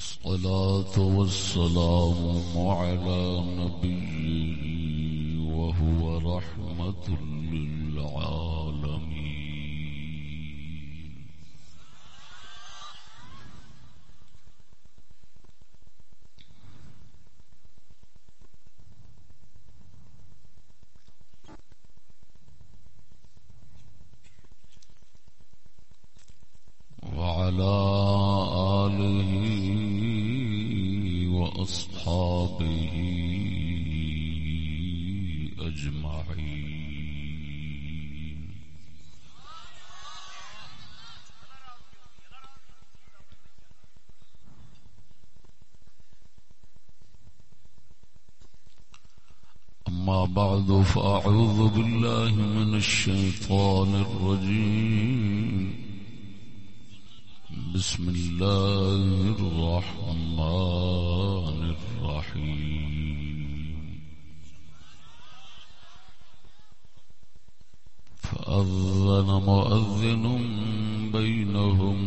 والصلاة والسلام على نبيه وهو رحمة للعالمين. فأعوذ بالله من الشيطان الرجيم. بسم الله الرحمن الرحيم. فأذن مؤذن بينهم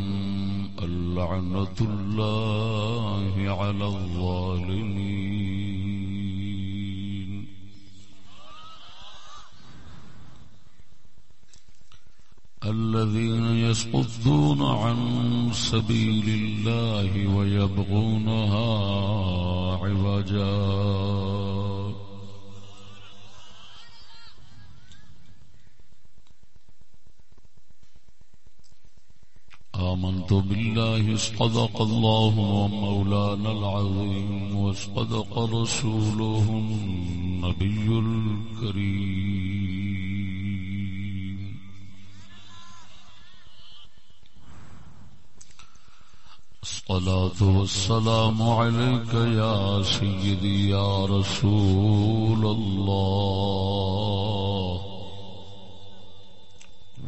اللعنة الله على الظالمين. سبيل الله ويبغونها عوجا. آمنت بالله اصطدق الله ومولانا العظيم واصطدق رسوله النبي الكريم. الصلاة والسلام عليك يا سيدي يا رسول الله.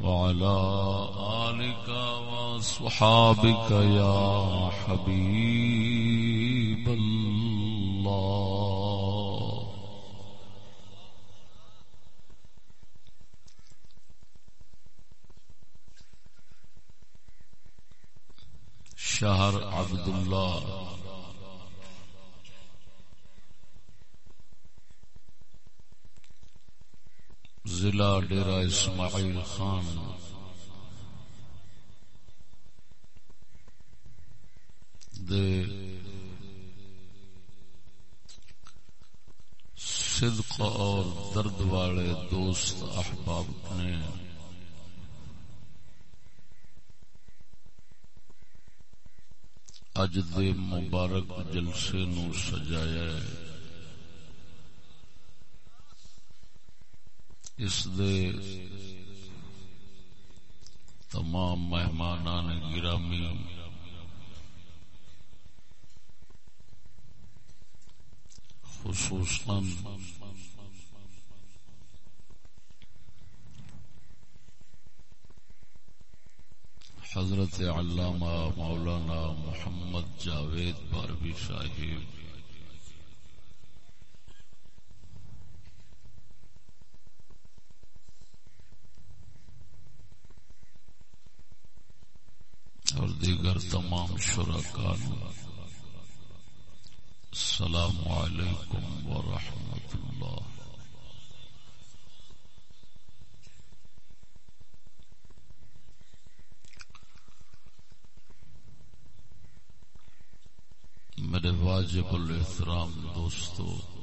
وعلى آلك وصحابك يا حبيب الله شهر عبد الله ضلع ڈیرا اسماعیل خان۔ دے صدق اور درد والے دوست احباب نے اج دے مبارک جلسے نو سجایا ہے۔ اس دے تمام مہمان گرامی خصوصاً حضرت علامہ مولانا محمد جاوید باربی صاحب اور دیگر تمام شرکان السلام علیکم ورحمۃ اللہ میرے واجب الاحترام دوستو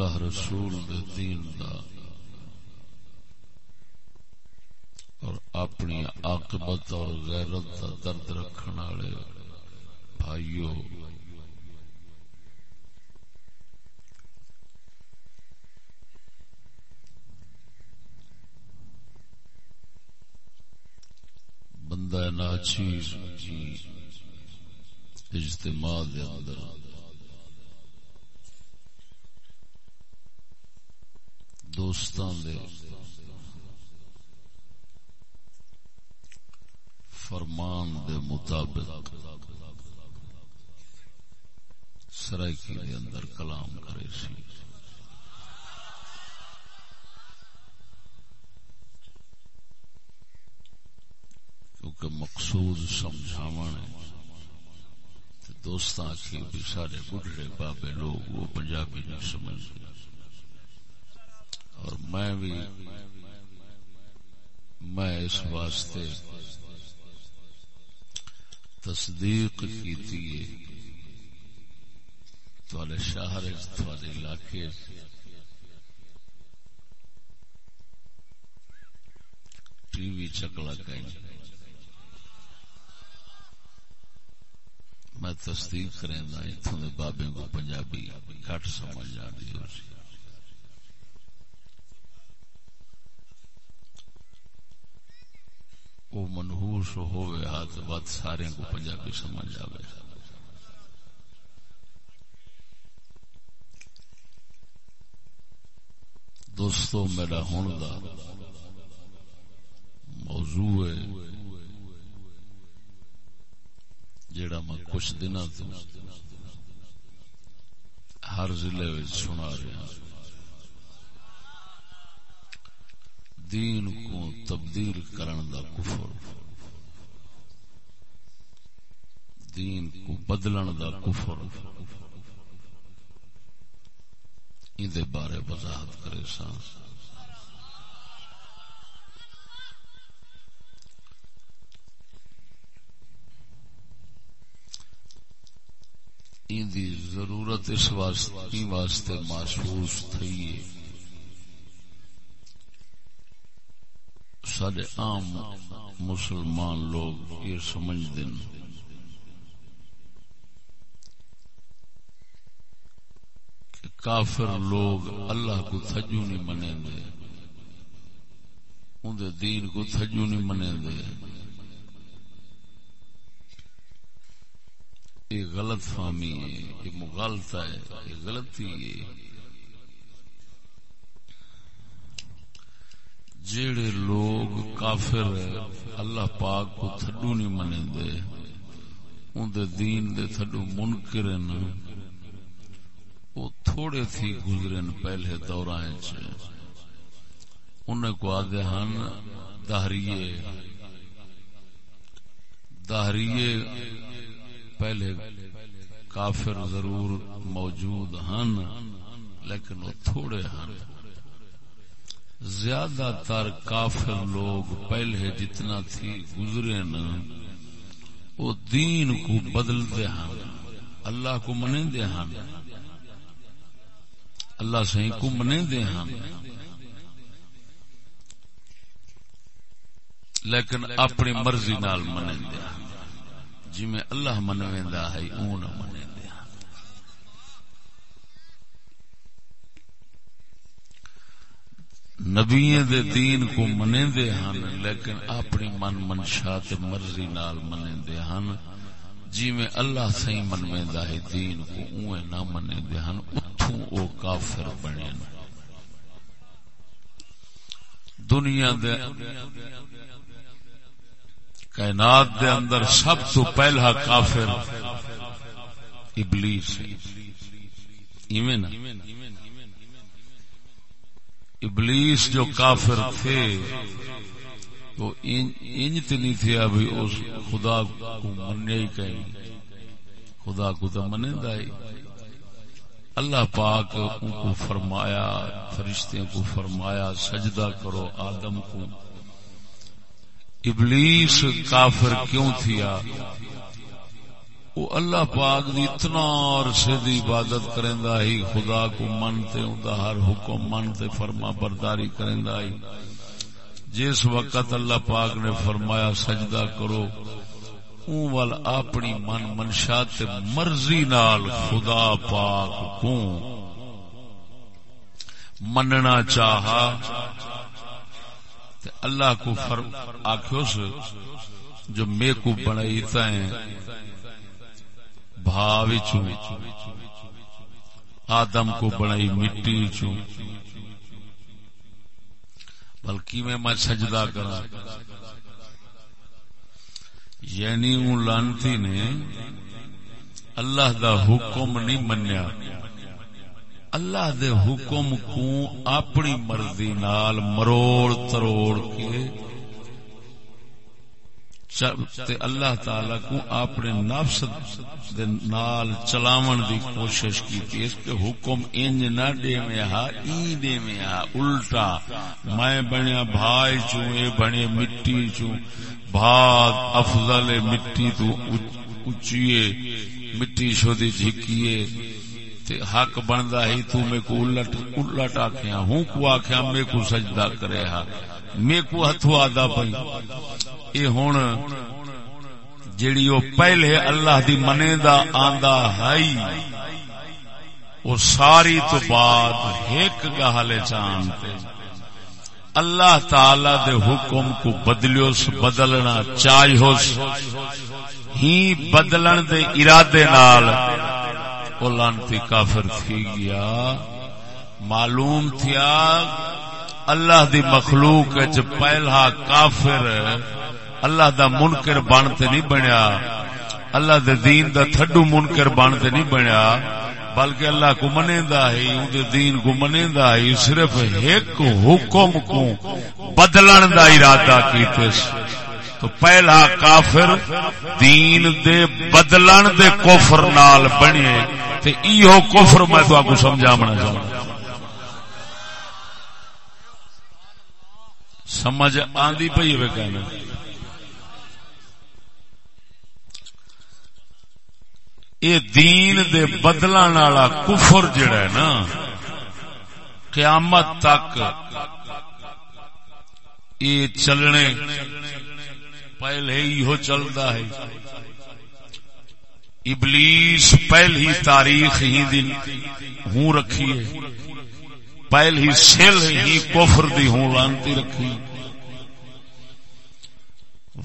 اللہ رسول دے دین دا اور اپنی عاقبت اور غیرت دا درد رکھنے والے بھائیو، بندہ ناچیر، اجتماع دے اندر دوستان دے۔ فرمان دے مطابق سرائکی دے اندر کلام کرے سی۔ کیونکہ مقصود سمجھاونے دوستان کی بھی سارے بڑھے بابے لوگ وہ پنجابی نہیں سمجھتے۔ اور میں بھی میں اس واسطے تصدیق کی شہر علاقے ٹی وی چکلا گئی میں تصدیق کریں ہاں، اتوں کے بابے کو پنجابی گھٹ سمجھ جاتی ہو وہ منہوس ہوئے ہاتھ بات سارے کو پنجابی سمجھ آئے دوستو، میرا ہوں دا موضوع ہے جڑا میں کچھ دن ہر ضلع سنا رہا دین کو تبدیل کرن دا کفر۔ دین کو بدلن دا کفر۔ دے بارے وضاحت کرے سا دی ضرورت اس واسطے محسوس تھی سارے عام مسلمان لوگ یہ سمجھ دیں کہ کافر لوگ اللہ کو تھجو نہیں منے دے اندر دین کو تھجو نہیں منے دے یہ غلط فہمی ہے، یہ مغالتا ہے، یہ غلطی ہے۔ جیڑے لوگ کافر اللہ پاک کو تھڈو نہیں منے دے ان دے دین دے تھڈو منکرن وہ تھوڑے تھی گزرن پہلے دوران انہیں کو آدھے ہن دہریے۔ دہریے پہلے کافر ضرور موجود ہن، لیکن وہ تھوڑے ہن۔ زیادہ تر کافر لوگ پہلے جتنا تھی گزرے نا، وہ دین کو بدلتے ہیں، اللہ کو منے دے ہیں۔ اللہ سے کو منے دے ہیں۔ لیکن اپنی مرضی نال منے دے جی میں اللہ منویں ہے، اون منے نبی دے دین کو منے دے ہن، لیکن اپنی من منشا تے مرضی نال منے دے ہن۔ جی میں اللہ صحیح منویں دا ہے، دین کو اوے نہ منے دے ہن، اتھوں او کافر بنے دنیا دے کائنات دے اندر سب تو پہلا کافر ابلیس ہے۔ ایویں نا ابلیس جو کافر تھے، تو انج نہیں تھے ابھی اس خدا کو مننے ہی کہیں۔ خدا کو تو منے دائی اللہ پاک ان کو فرمایا فرشتے کو فرمایا، سجدہ کرو آدم کو۔ ابلیس کافر کیوں تھیا وہ اللہ پاک دی اتنا عرصے دی عبادت کرندا ہی خدا کو منتے ہوندا ہر حکم منتے فرما برداری کرندا ہی جس وقت اللہ پاک نے فرمایا، سجدہ کرو۔ اون وال اپنی من منشا تے مرضی نال خدا پاک کو مننا چاہا۔ تے اللہ کو فر آخو جو میں کو بنائی تائیں بھاوی بھاو آدم کو بنائی مٹی چوں بلکہ میں میں سجدہ کرا۔ یعنی ان لانتی نے اللہ دا حکم نہیں منیا۔ اللہ دے حکم کو اپنی مرضی نال مروڑ تروڑ کے تے اللہ تعالی کو اپنے نفس دے نال چلاون دی کوشش کی اس کے حکم انج نہ دے میں ہا، ای دے میں ہا۔ الٹا، میں بنیا بھائی چوں، اے بنے مٹی چوں۔ بھاگ افضل مٹی تو اچھیے مٹی شو جھکیے۔ تے حق بندا ہی تو میں کو الٹ الٹ آکھیا ہوں کو آکھیا میں کو سجدہ کرے ہا۔ میں کو ہتھو آدا پئی اے ہن جیڑی او پہلے اللہ دی منے دا آندا ہائی او ساری تو بعد ایک گہلے جانتے اللہ تعالی دے حکم کو بدلیوس، بدلنا چاہیوس۔ ہی بدلن دے ارادے نال او لانتی کافر تھی گیا۔ معلوم تھیا اللہ دی مخلوق چ پہلا کافر اللہ دا منکر بنتے نہیں بنیا۔ اللہ دے دین دا تھڈو منکر بنتے نہیں بنیا۔ بلکہ اللہ کو منے دا ہی دے دین کو منے دا ہی صرف ایک حکم کو بدلن دا ارادہ کیتے تو پہلا کافر دین دے بدلن دے کفر نال بنے تے ایہو کفر میں تو آپ کو سمجھا منا چاہوں سمجھ آندی پئی ہوئے کہنا دین دے بدلن والا کفر جڑا ہے نا، قیامت تک یہ چلنے پہلے ہی ہو چلتا ہے۔ ابلیس پہلی تاریخ ہی دن ہوں رکھی ہے۔ پہلی سل ہی کفر دی ہوں لانتی رکھی۔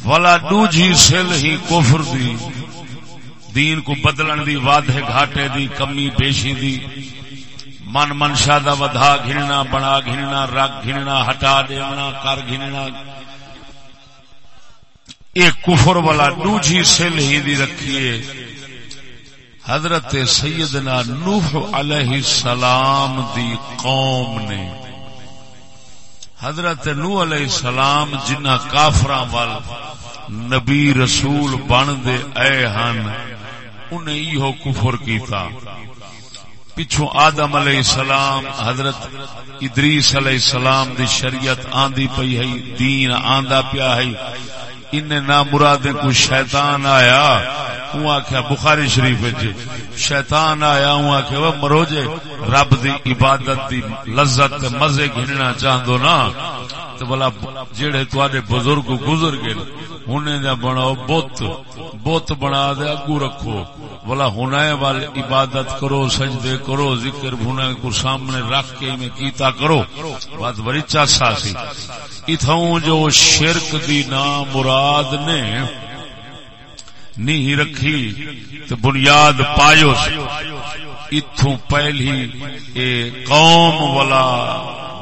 ولا دوجی سل ہی کفر دی۔ دین کو بدلن دی، وعدے گھاٹے دی، کمی بیشی دی۔ من منشا دا ودھا گھننا، بنا گھننا رگ گھننا، ہٹا دینا کر گھننا۔ ایک کفر والا دوجی سل ہی دی رکھیے۔ حضرت سیدنا نوح علیہ السلام دی قوم نے حضرت نوح علیہ السلام جنہ کافران وال نبی رسول بن دے اے ہن، انہیں یہ کفر کیتا۔ پچھو آدم علیہ السلام، حضرت ادریس علیہ السلام دی شریعت آندی پئی ہے، دین آندا پیا ہے۔ ان نہ مراد کو شیطان آیا ہوں آخیا بخاری شریف جی شیطان آیا ہوں آخیا وہ مروجے رب دی عبادت دی لذت مزے گھننا چاہدو نا۔ تو بلا جڑے تے بزرگ گزر گئے، ہونے دیا بناؤ بت بت بنا دے، اگو رکھو۔ بلا ہونا والے عبادت کرو، سجدے کرو، ذکر ہونا کو سامنے رکھ کے میں کیتا کرو۔ بات بڑی چاسا سی۔ اتھوں جو شرک دی نام مراد نے نہیں رکھی، تو بنیاد پایو اتوں پہلی اے قوم والا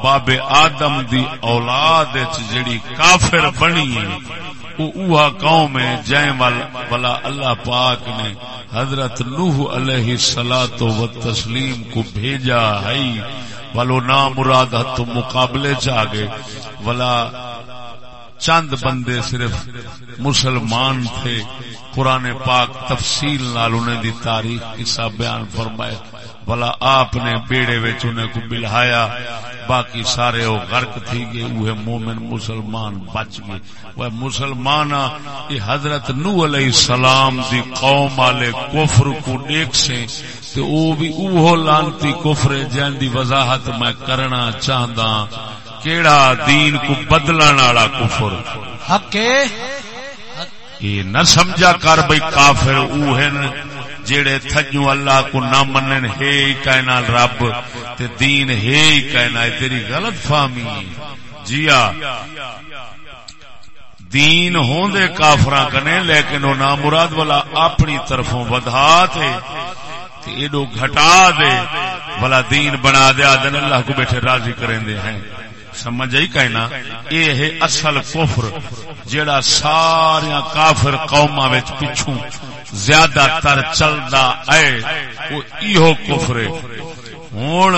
باب آدم دی اولاد جڑی کافر بنی اوہا قوم ہے جائیں والا اللہ پاک نے حضرت نوح علیہ سلاۃ و تسلیم کو بھیجا ہے۔ ولو نام مراد ہاتھ مقابلے چاگے۔ ولا چند بندے صرف مسلمان تھے۔ قرآن پاک تفصیل نال انہیں دی تاریخ قصہ بیان فرمائے۔ بلا آپ نے بیڑے وچ انہیں کو بلہایا باقی سارے وہ غرق تھی گئے۔ وہ مومن مسلمان بچ گئے۔ وہ مسلمان، یہ حضرت نو علیہ السلام دی قوم والے کفر کو دیکھ سے تو او بھی اوہو لانتی کفر جن دی وضاحت میں کرنا چاہتا کیڑا دین کو بدلن والا کفر۔ حق یہ نہ سمجھا کر بھائی کافر اوہن جیڑے تھجو اللہ کو نہ منن ہے کہنا رب تے دین ہے کہنا تیری غلط فہمی۔ جیا دین ہوں دے کافراں کنے لیکن وہ نہ مراد والا اپنی طرفوں ودھا تے ایڈو گھٹا دے والا دین بنا دے آدن اللہ کو بیٹھے راضی کریں دے ہیں۔ سمجھ آئی کہنا، یہ ہے اصل کفر، جیڑا سارا کافر قوما پچھوں زیادہ تر چلتا ہے، وہ ایہو کفر ہوں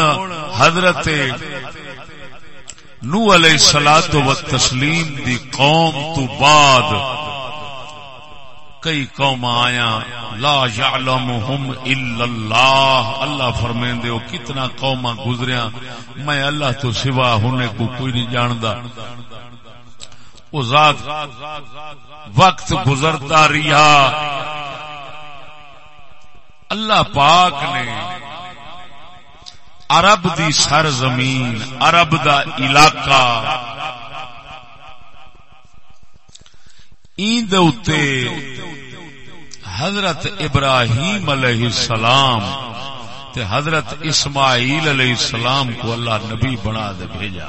حضرت نو علیہ سلا تو تسلیم دی قوم تو بعد کئی قوم آیا لا یعلمہم الا اللہ۔ اللہ فرمین دے کتنا قوم گزریا میں اللہ تو سوا ہونے کو کوئی نہیں جاندا۔ او ذات وقت گزرتا رہا اللہ پاک نے عرب دی سرزمین، عرب دا علاقہ ایند اتے حضرت ابراہیم علیہ السلام تے حضرت اسماعیل علیہ السلام کو اللہ نبی بنا دے بھیجا۔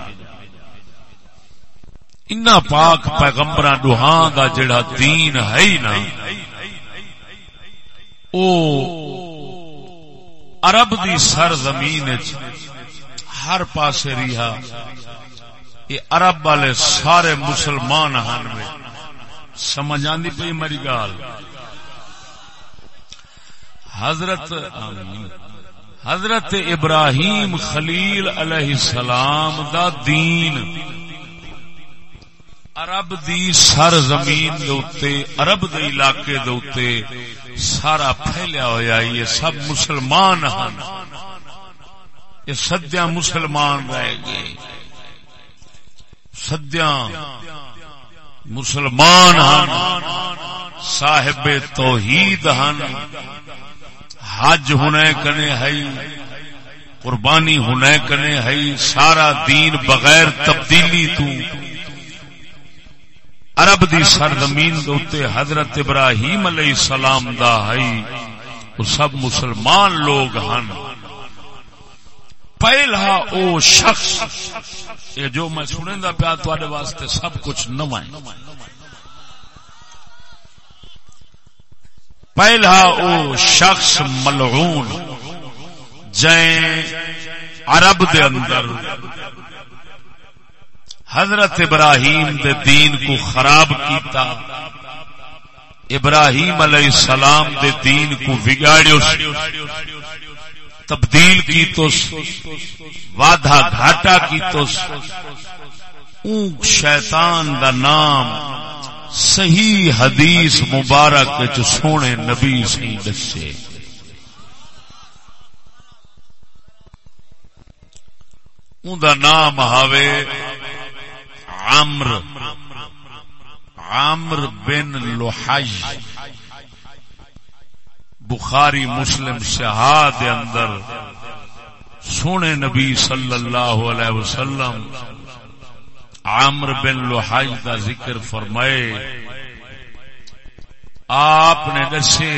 ان پاک پیغمبر ڈوہاں کا جڑا دین ہے نا، او عرب دی سر زمین ہر پاسے رہا یہ عرب والے سارے مسلمان ہیں سمجھ آندی پی میری گال؟ حضرت حضرت ابراہیم خلیل علیہ السلام دا دین عرب دی سر زمین دے عرب دے علاقے دے سارا پھیلیا ہوا یہ سب مسلمان ہیں یہ سدیا مسلمان رہ گئے۔ سدیا مسلمان صاحب توحید ہن۔ حج ہونے کنے ہے قربانی ہونے کنے ہے سارا دین بغیر تبدیلی تو۔ عرب دی سرزمین دوتے حضرت ابراہیم علیہ السلام دا ہے وہ سب مسلمان لوگ ہن۔ پہلا او شخص، یہ جو میں سنیں دا پیا تو واسطے سب کچھ نو پہلا او شخص ملعون جائیں عرب دے اندر۔ حضرت ابراہیم دے دین کو خراب کیتا۔ ابراہیم علیہ السلام دے دین کو بگاڑیو تبدیل کی تو وادہ گھاٹا کی تو شیطان دا نام صحیح حدیث مبارک سونے نبی سی دسے۔ دا نام ہاوے عمر عمر بن لوہائی بخاری مسلم شہاد اندر سونے نبی صلی اللہ علیہ وسلم عامر بن لوہائی کا ذکر فرمائے، آپ نے دسے،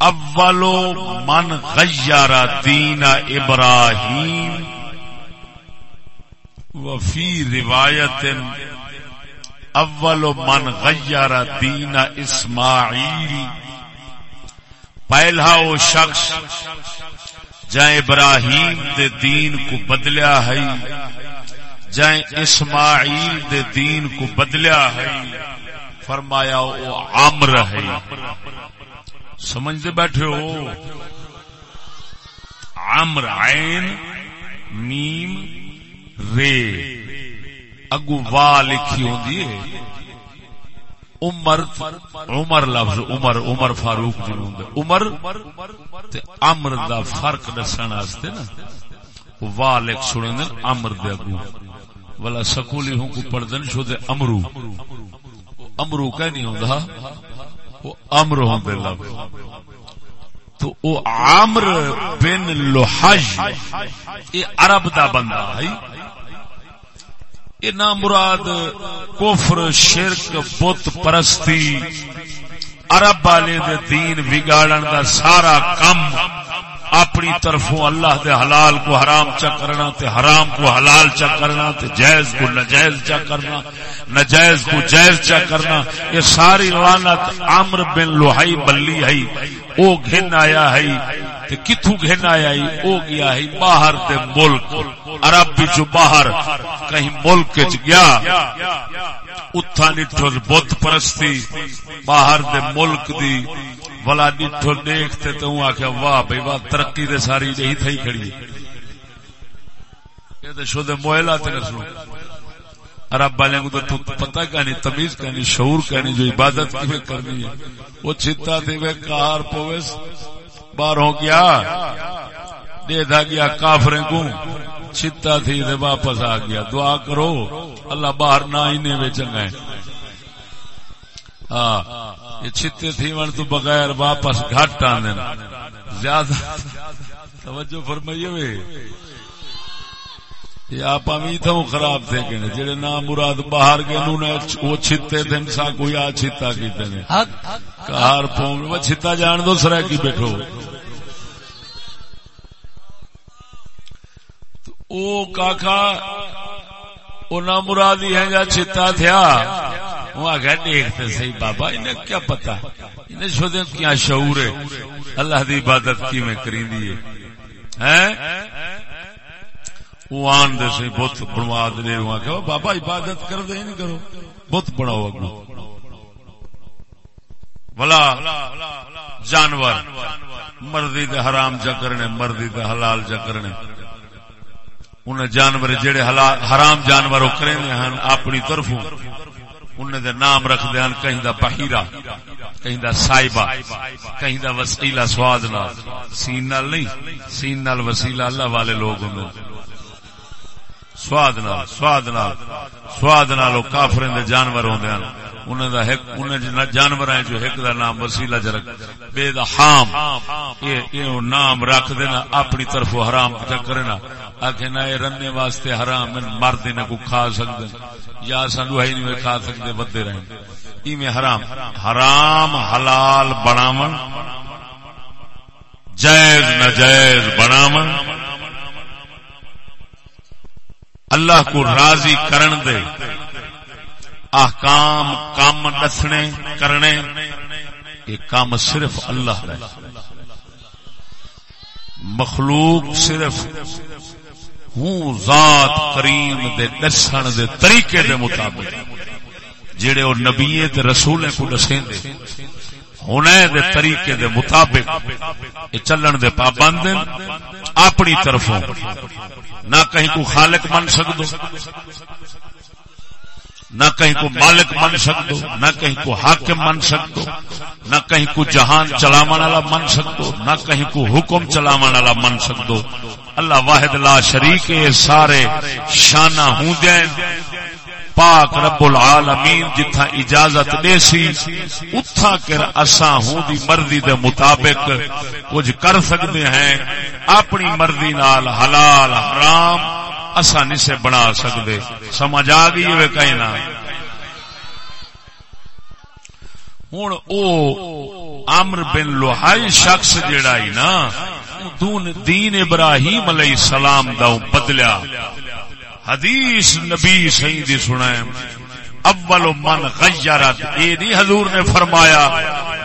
اولو من غیر دین ابراہیم وفی روایت اول من غیر دین اسماعیل۔ پہلا وہ شخص جائیں ابراہیم دے دین کو بدلیا ہے جائیں اسماعیل دے دین کو بدلیا ہے۔ فرمایا وہ عمر ہے۔ سمجھتے بیٹھے ہو۔ عمر عین، میم، رے۔ اگو وا لکھی ہوں عمر عمر لفظ، عمر عمر فاروق جنوں عمر تے امر دا فرق دسن واسطے نا۔ وا لکھ سنے امر دے اگو ولا سکولی ہوں کو پڑھدن شو دے امرو. امرو کہ نہیں ہوندا. وہ امر ہوندے لفظ تو او عامر بن لحج. اے عرب دا بندہ ہے. نہ مراد کفر، شرک، بت پرستی. عرب والے دے دین بگاڑن دا سارا کم. اپنی طرفوں اللہ دے حلال کو حرام چا کرنا تے حرام کو حلال چا کرنا تے جائز کو نجائز چا کرنا، نجائز کو جائز چا کرنا، یہ ساری لعنت عمر بن لوہائی بلی ہے او گھن آیا ہے تے کتھو گھن آیا ہے او گیا ہے باہر دے ملک، عرب بچو باہر کہیں ملک چ گیا اتھا نٹھر بت پرستی باہر دے ملک دی بلا ڈٹھو دیکھتے تو ہوں آخیا واہ بھائی، واہ، ترقی دے ساری یہی تھی کھڑی۔ یہ تو شو دے تے نسو عرب والے کو تو پتہ کہنی، تمیز کہنی، شعور کہنی، جو عبادت کی کرنی ہے۔ وہ چھتا تھے وہ کار پویس بار ہو گیا، دے دا گیا کافریں کو چھتا تھی دے واپس آ گیا۔ دعا کرو، اللہ باہر نہ ہی نہیں چنگا ہے۔ ہاں یہ چھتے تھی من تو بغیر واپس گھٹ آنے زیادہ۔ توجہ فرمائیے آپ امید ہوں خراب تھے کہ جڑے نام مراد باہر گئے انہوں نے وہ چھتے تھے انسا کوئی آ چھتا کیتے نے کہار پونگ وہ چھتا جان دو سرے کی بیٹھو۔ او کاکا او نام مرادی ہے جا چھتا تھیا؟ وہ آگیا دیکھتے صحیح بابا، انہیں کیا پتا؟ انہیں شدیں کیا شعور ہے؟ اللہ دی عبادت کی میں کریں دیئے۔ ہیں؟ وہ آن دے سے بت بنوا دے وہاں کہ بابا، عبادت کر دے نہیں کرو۔ بت بناؤ اگو بلا، جانور، مرضی دے حرام چا کرنے، مرضی دے حلال چا کرنے۔ انہیں جانور جڑے حرام جانور کریں ہیں اپنی طرفوں، انہیں دے نام رکھ دے کہیں دا بحیرہ، کہیں دا سائبہ، کہیں دا وسیلہ سواد نال۔ سین نال نہیں، سین نال وسیلہ اللہ والے لوگ ہوں۔ سواد نال سواد نال سواد نال کافریں دے جانور ہوندے ہیں۔ انہاں دا ایک انہاں جانوراں جو ایک دا نام وسیلہ ج رکھ بے دا حام. یہ یہ نام رکھ دینا، اپنی طرف حرام چ کرنا۔ اکھے نہ، اے رننے واسطے حرام مرد نہ کو کھا سکدے۔ یا سانو ہے نہیں کھا سکدے، ودے رہیں۔ ایویں حرام۔ حرام حلال بناون۔ جائز ناجائز بناون۔ اللہ کو راضی کرن دے۔ احکام کام دسنے، کرنے، یہ کام صرف اللہ ہے۔ مخلوق صرف ہوں ذات کریم دے دسن دے طریقے دے مطابق جڑے وہ نبی رسول کو دسیں دے ہونے دے طریقے دے مطابق یہ چلن دے پابند اپنی طرفوں، نہ کہیں کو خالق من سکدو۔ نہ کہیں کو مالک من سکدو نہ کہیں کو حاکم من سکدو نہ کہیں کو جہان چلاون والا من سکدو نہ کہیں کو حکم چلاون والا من سکدو اللہ واحد لا شریک سارے شانہ ہوں دیں پاک رب العالمین جتھا اجازت دے سی اتھا کر اساں ہوں دی مرضی دے مطابق کچھ کر سکتے ہیں۔ اپنی مرضی نال حلال، حرام آسانی سے بنا سکتے سمجھ آ گئی ہوئے کہیں نہ۔ ہوں او امر بن لوہائی شخص جڑا ہی نا دین ابراہیم علیہ السلام دا بدلیا۔ حدیث نبی سہی سنا اول من غیرت، یہ نہیں حضور نے فرمایا۔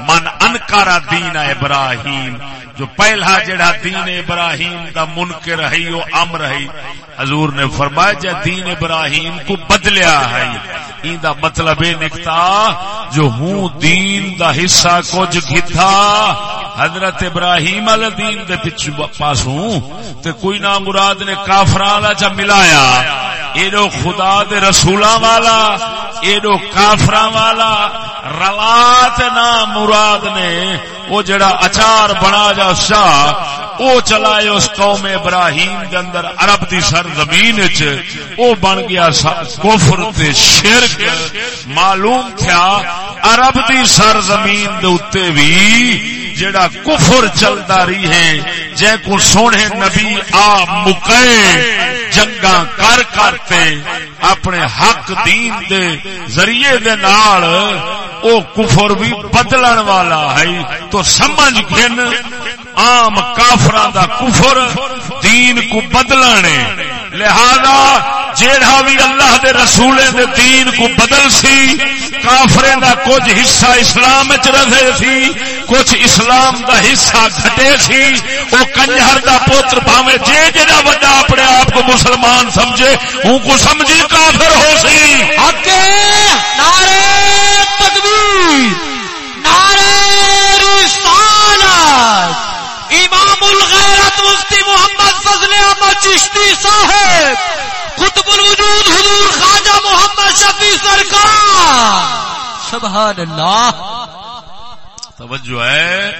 من انکارا دین ابراہیم۔ جو پہلا جڑا دین ابراہیم دا منکر رہی وہ ام رہی حضور نے فرمایا جا دین ابراہیم کو بدلیا ہے این دا مطلب نکتا، جو ہوں دین دا حصہ کچھ گھتا، حضرت ابراہیم علیہ دین دے پچھو پاس ہوں، تے کوئی نام مراد نے کافران چا ملایا ایڈو خدا دے رسولاں والا ایڈو کافران والا، روات نام مراد نے وہ جڑا اچار بنا جا شاہ او چلائے اس قوم ابراہیم کے اندر عرب دی سر زمین او بن گیا کفر تے شرک۔ معلوم تھیا، عرب دی سر زمین دے اتے بھی جڑا کفر چلتا رہی ہے، جے کو سونے نبی آ مکے جنگا کر کرتے اپنے حق دین دے ذریعے دے نال او کفر بھی بدلن والا ہے۔ تو سمجھ گن عام کافران دا کفر دین کو بدلنے۔ لہذا جیڑا بھی اللہ دے رسولے دے دین کو بدل سی کافرے دا کچھ حصہ اسلام چ رہے سی، کچھ اسلام دا حصہ گھٹے سی۔ وہ کنجر دا پوتر پاوے جے جڑا وڈا اپنے آپ کو مسلمان سمجھے ان کو سمجھی کافر ہو سی۔ نعرے تکبیر نعرے رسالت۔ امام الغیرت مفتی محمد فضل احمد چشتی صاحب۔ قطب الوجود حضور خواجہ محمد شفیع سرکار۔ سبحان اللہ توجہ ہے۔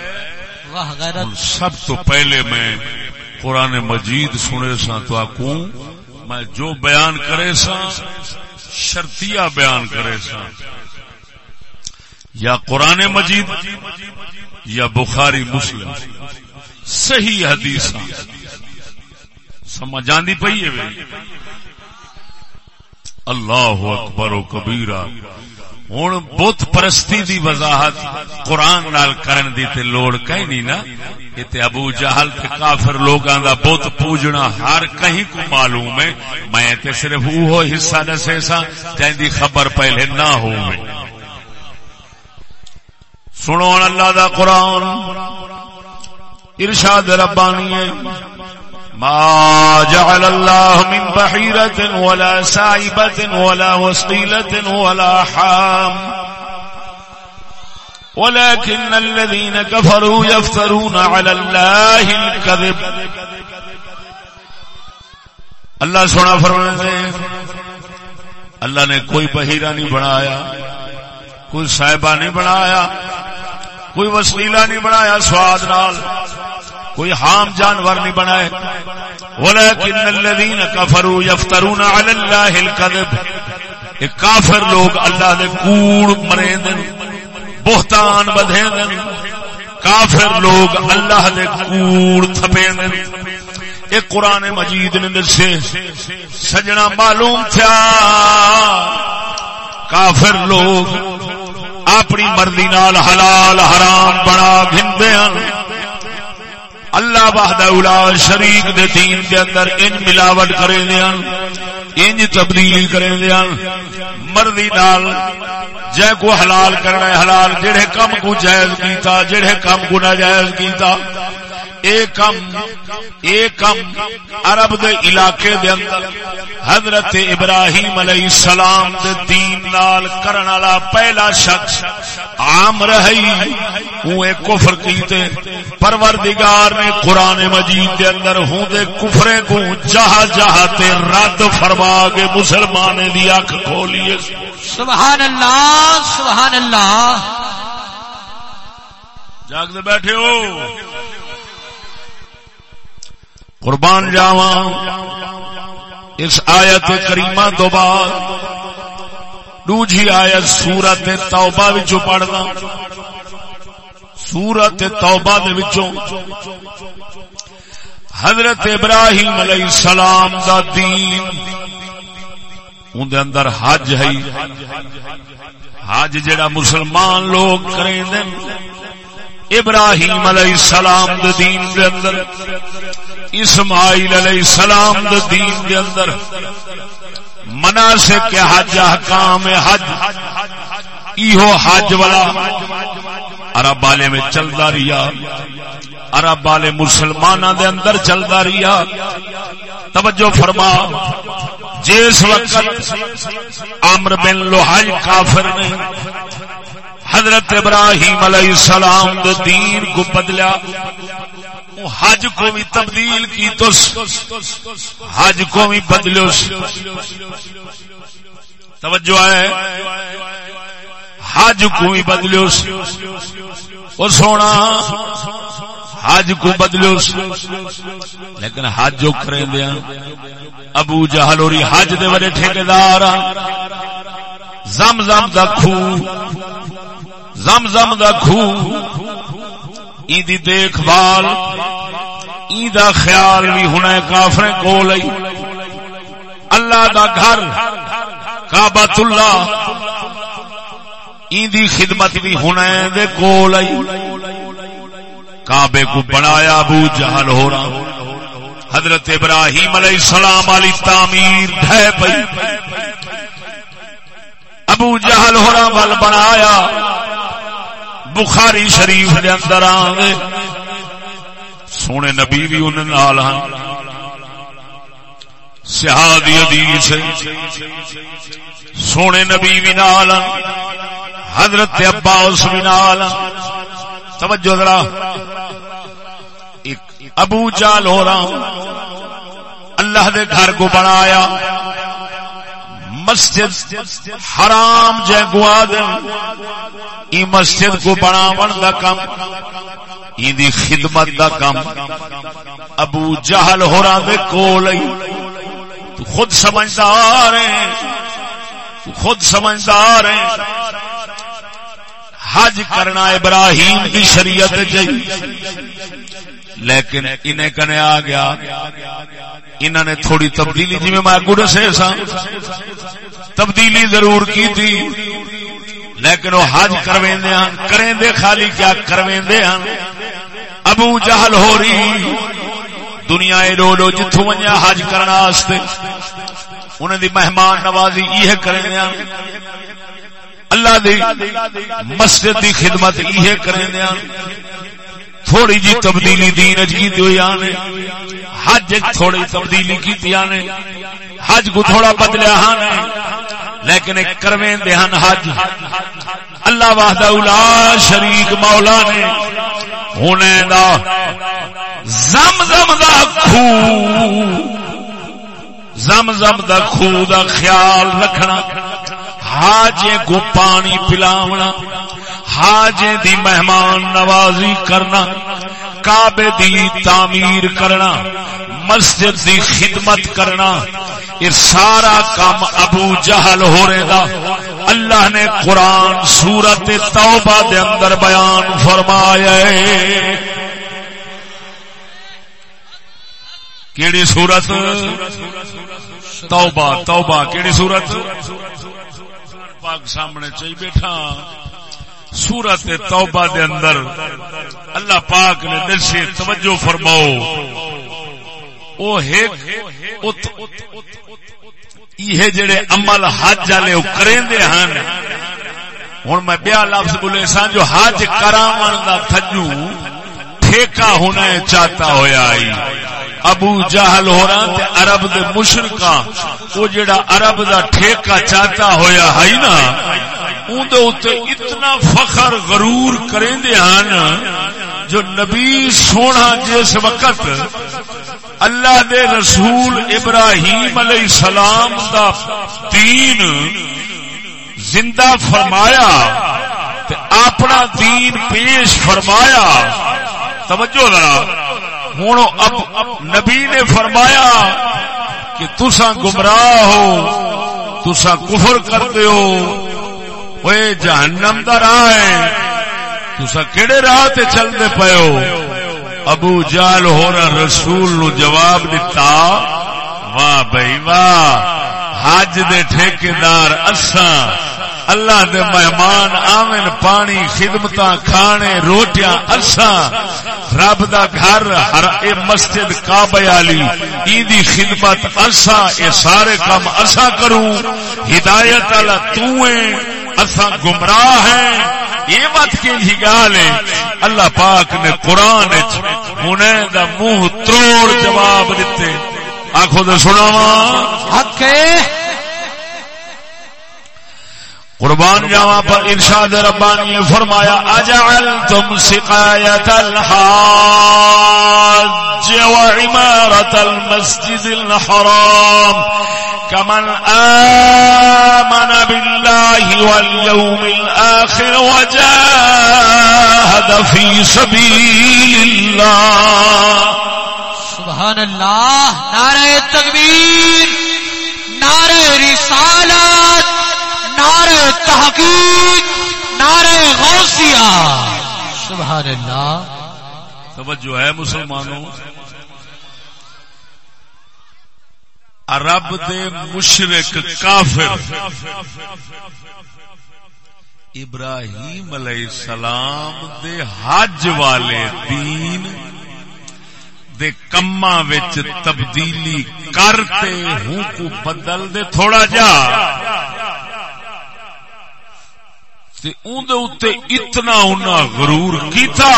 سب تو پہلے میں قرآن مجید سنے سا تو آکوں میں جو بیان کرے سا شرطیہ بیان کرے سا۔ یا قرآن مجید یا بخاری مسلم۔ صحیح حدیث۔ سمجھ آندی پئی ہے اللہ اکبر و کبیرہ۔ ہوں بت پرستی دی وضاحت قرآن نال کرن دی تے لوڑ کہیں نہیں نا؟ یہ تے ابو جہل تے کافر لوگاں دا بت پوجنا ہر کہیں کو معلوم ہے۔ میں تے صرف وہ حصہ دسے سا دی خبر پہلے نہ ہوئے سنو اللہ دا قرآن۔ ارشاد ربانی ہے ما جعل الله من بحيرة ولا سائبة ولا وصيلة ولا حام. ولكن الذين كفروا يفترون على الله الكذب. اللہ سونا فرمانے سے اللہ نے کوئی بحیرہ نہیں بنایا، کوئی صاحبہ نہیں بنایا، کوئی وسیلہ نہیں بنایا سواد نال۔ کوئی حام جانور نہیں بنائے۔ ولیکن الذین کفروا یفترون علی اللہ الکذب۔ ایک کافر لوگ اللہ دے کوڑ مرے دن بہتان بدھے دن کافر لوگ اللہ دے کوڑ تھپے دن ایک قرآن مجید نے دسے، سجنا معلوم تھا کافر لوگ اپنی مرضی نال حلال حرام بنا گھندے ہیں اللہ وحدہ اولا شریک دے دین دے اندر ان ملاوٹ کرے دیا ہاں، انج تبدیلی کرے دیا ہاں۔ مرضی نال جے کو حلال کرنا ہے، حلال جڑے کم کو جائز کیتا، جڑے کم کو ناجائز کیتا عرب دے علاقے دے اندر حضرت ابراہیم علیہ السلام دے دین نال کرن والا پہلا شخص عام رہی اوے کفر کیتے پروردگار نے قرآن مجید دے اندر ہوں دے کفرے کو جہاں جہاں تے رد فرما کے مسلمان دی اکھ کھولیے سبحان اللہ سبحان اللہ۔ جاگ دے بیٹھے ہو۔ قربان جاوا اس آیت کریمہ تو بعد دوجی آیت سورت توبہ وچوں پڑھنا۔ سورت توبہ دے وچوں حضرت ابراہیم علیہ السلام دا دین۔ اون دے اندر حج ہے۔ حج جڑا مسلمان لوگ کریں دن ابراہیم علیہ السلام دے دین دے اندر۔ اسماعیل علیہ السلام دے دین دے اندر مناسب کے حج، احکام حج، ایہو حج والا عرب والے میں چلتا رہا عرب والے مسلمان دے اندر چلتا رہا توجہ فرما، جس وقت عمر بن لوہائی کافر نے حضرت ابراہیم علیہ السلام دے دین کو بدلیا حج کو بھی تبدیل کی تو حج کو بھی بدلو توجہ ہے حج کو بھی بدلو اور سونا، حج کو بدلو لیکن حج جو کریں دیا۔ ابو جہل اور حج دے بڑے ٹھیکار زم زم دا خو زم زم دا خو دی دیکھ بھال دا خیال بھی ہونا کافر کو لئی اللہ دا گھر کابت اللہ دی خدمت بھی ہونا دے کو لئی کعبے کو بنایا ابو جہل ہو رہا۔ حضرت ابراہیم علیہ السلام علی تعمیر ڈھے پئی ابو جہل ہو رہا ول بنایا۔ بخاری شریف دے اندر آگے سونے نبی بھی انہیں نال ہاں سہادی حدیث۔ سونے نبی بھی نال حضرت عباس بھی نال توجہ ذرا۔ ابو چال ہو رہا ہوں۔ اللہ دے گھر کو بنایا۔ مسجد حرام جے گوا دن ای مسجد کو بناون دا کم ای دی خدمت دا کم۔ ابو جہل ہو دے کول تو خود سمجھدار ہیں۔ تو خود سمجھدار ہیں۔ حج کرنا ابراہیم کی شریعت چاہیے لیکن انہیں کنے آ گیا۔ انہوں نے تھوڑی تبدیلی جی میں اگو دسے سا تبدیلی ضرور کی تھی۔ لیکن وہ حج کرویں کریں دے خالی کیا کرویں دے ابو جہل ہو رہی۔ دنیا ایڈو ڈو جتوں ونیا حج کرنا واسطے انہیں دی مہمان نوازی یہ کریں اللہ دی مسجد دی خدمت یہ کریں تھوڑی جی تبدیلی دین کی ہوئی آنے حج تھوڑی تبدیلی کی آنے حج کو تھوڑا بدلیا ہاں لیکن ایک کرویں دہن حج۔ اللہ واہدہ اولا شریک مولا نے ہونے دا زم زم دا خو۔ زم زم دا خو دا خیال رکھنا۔ حاجے کو پانی پلاونا۔ حاجے دی مہمان نوازی کرنا۔ کعبے دی تعمیر کرنا۔ مسجد دی خدمت کرنا، یہ سارا کام ابو جہل ہو رہے گا اللہ نے قرآن سورت توبہ دے اندر بیان فرمایا کیڑی سورت؟ توبہ توبہ، کیڑی سورت؟ پاک سامنے چاہیے بیٹھا۔ سورت توبہ دے اندر اللہ پاک نے دل سے توجہ فرماؤ۔ یہ جڑے عمل حج والے کریں ہن۔ ہوں میں بیا لفظ بولے سا جو حج کرا تھجو ٹھیکا ہونا چاہتا ہویا آئی۔ ابو جہل ہو رہا عرب دے مشرقہ وہ جڑا عرب دا ٹھیکا چاہتا ہویا ہے نا، اون دے اتنا فخر غرور کریں جو نبی سونا جس وقت اللہ دے رسول ابراہیم علیہ السلام دا دین زندہ فرمایا اپنا دین پیش فرمایا، توجہ ذرا ہوں اب نبی نے فرمایا کہ تسا گمراہ ہو تسا کفر کرتے ہو جہنم دا راہ ہے۔ تسا کہڑے راہ تے چلتے پے ہو؟ ابو جال ہو رسول نو جواب دیتا واہ بھائی، واہ۔ حج دے ٹھیکیدار اساں، اللہ دے مہمان آمن پانی خدمت کھانے، روٹیاں ارسا رب دا گھر، ہر اے مسجد کعبے والی ایدی خدمت ارسا اے سارے کام ارسا کروں۔ ہدایت والا تو اسا گمراہ ہیں۔ یہ مت کی جی گال ہے۔ اللہ پاک نے قرآن ہنے دا منہ تروڑ جواب دیتے۔ آخو تو سناو حق قربان جاوا پر ارشاد ربانی نے فرمایا اجعل تم سقایت الحاج وعمارت المسجد الحرام كمن آمن بالله واليوم الآخر وجاهد في سبيل الله سبحان الله نعرہ تکبیر نعرہ رسالت نعرہ تحقیق، نعرہ غوثیہ۔ سبحان اللہ توجہ ہے مسلمانوں۔ عرب دے مشرق کافر۔ ابراہیم علیہ السلام دے حج والے دین دے کما وچ تبدیلی کرتے، ہوں کو بدل دے تھوڑا جا۔ تے اون دے اتے اتنا انہیں غرور کیتا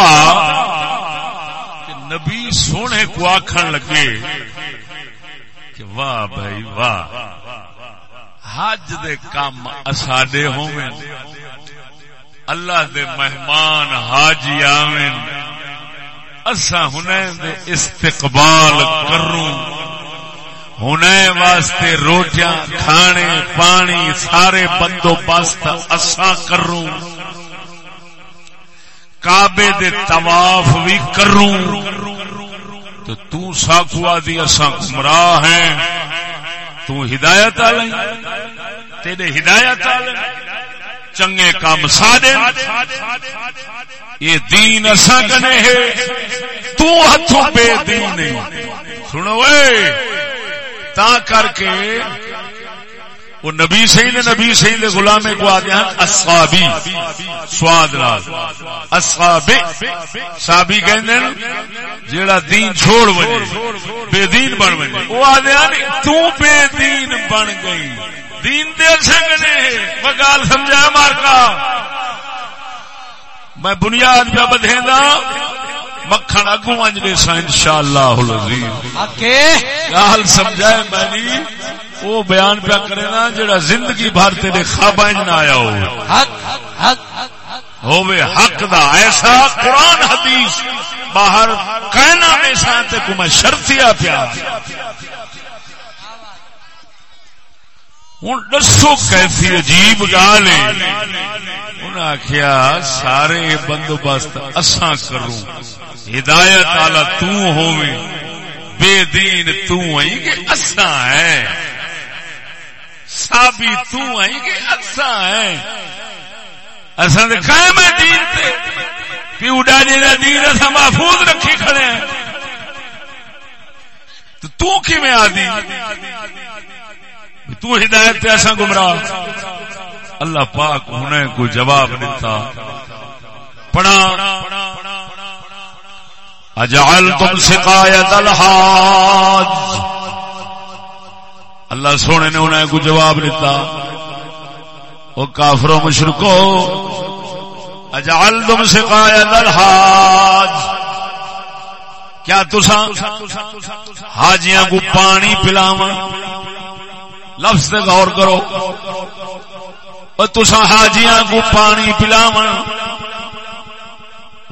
کہ نبی سونے کو آخر لگے کہ واہ بھائی واہ، حج دے کام اساڈے ہوئے اللہ دے مہمان حاجی آمن اسا ہنے دے استقبال کروں۔ ہونے واسطے روٹیاں، کھانے، پانی، سارے بندوبست اساں کروں۔ کعبے دے طواف بھی کروں۔ تو تو ساکوا دی اساں گمراہ ہیں۔ تو ہدایت والے تیرے ہدایت والے چنگے کام سادے۔ یہ دین اساں کنے ہے۔ تو ہتھوں بے دین نہیں سنو اے۔ تا کر کے وہ نبی سی نے نبی سی نے غلام کو آتے ہیں، اصحابی، سواد لال اصحابی، صحابی کہندے جیڑا دین چھوڑ وجے، بے دین بن وجے۔ وہ آتے ہیں، تو بے دین بن گئی۔ دین دے سنگ نے، میں گال سمجھا مار کا میں بنیاد پہ بدھیندا مکھن اگو انج سا ان شاء اللہ گال سمجھائے میں وہ بیان پیا کرے نا جڑا زندگی بھر تیرے خواب نہ آیا ہو۔ ہوے حق دا ایسا قرآن حدیث باہر کہنا میں سانتے کو میں شرطیا پیا۔ ہوں دسو کیسی عجیب گال ہے۔ انہیں آخیا سارے بندوبست اساں کروں۔ ہدایت والا ہوویں بے دین تئی کہ اساں ہے سابی تئی کہ اساں ہے اصل قائم ہے دین تے۔ پیوڈا جی کا دین اصا محفوظ رکھی کھڑے ہیں۔ تو تو کیویں آدھی؟ تو ہدایت تے اساں گمراہ۔ اللہ پاک انہیں کو جواب دیتا۔ پڑھا۔ اجعل تم سقایت الحاج۔ اللہ سونے نے انہیں کو جواب دیتا۔ وہ کافروں مشرکو اجعل تم سقایت الحاج۔ کیا تسا حاجیاں کو پانی پلاو لفظ سے غور کرو۔ تسا حاجیاں کو پانی پلاو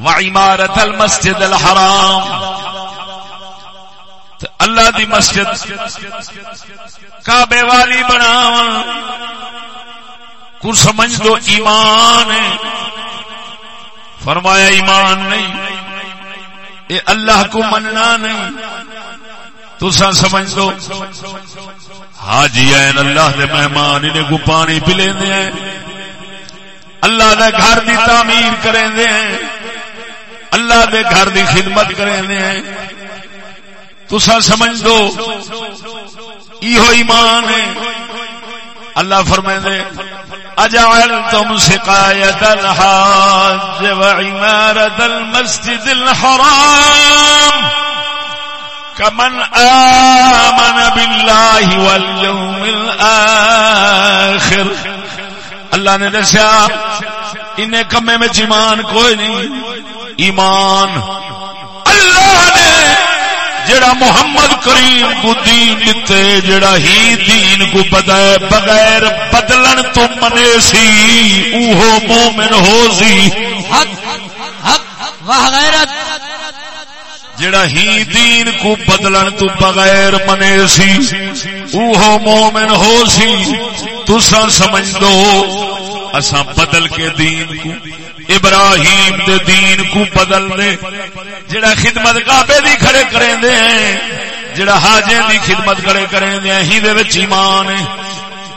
وعمارت المسجد الحرام۔ اللہ دی مسجد کعبے والی بناو کو سمجھ دو ایمان فرمایا ایمان نہیں۔ اے اللہ کو مننا نہیں۔ تو سمجھ دو۔ حاجی این اللہ دے مہمان، انہیں کو پانی پلے دے ہیں۔ اللہ دے گھر دی تعمیر کریں دے ہیں۔ اللہ دے گھر دی خدمت کریں دے ہیں۔ تو سمجھ دو، ایہو ایمان ہے۔ اللہ فرمائے دے اجعلتم سقایت الحاج وعمارت المسجد الحرام۔ كمن آمن بالله واليوم الآخر. اللہ نے دسیا ان کمے میں ایمان کوئی نہیں، ایمان۔ اللہ نے جڑا محمد کریم کو دین دیتے جڑا ہی دین کو بدائے، بغیر بدلن تو منے سی، اوہو مومن ہو سی۔ حق حق وغیرت جڑا ہی دین کو بدلن تو بغیر منے سی، اوہو مومن ہو سی۔ تسا سمجھ دو اسا بدل کے دین کو، ابراہیم دے دین کو بدل دے۔ جڑا خدمت کعبے دی کھڑے کریں دے ہیں، جڑا حاجے دی خدمت کھڑے کریں دے ہیں، ہی دے وچ ایمان ہے۔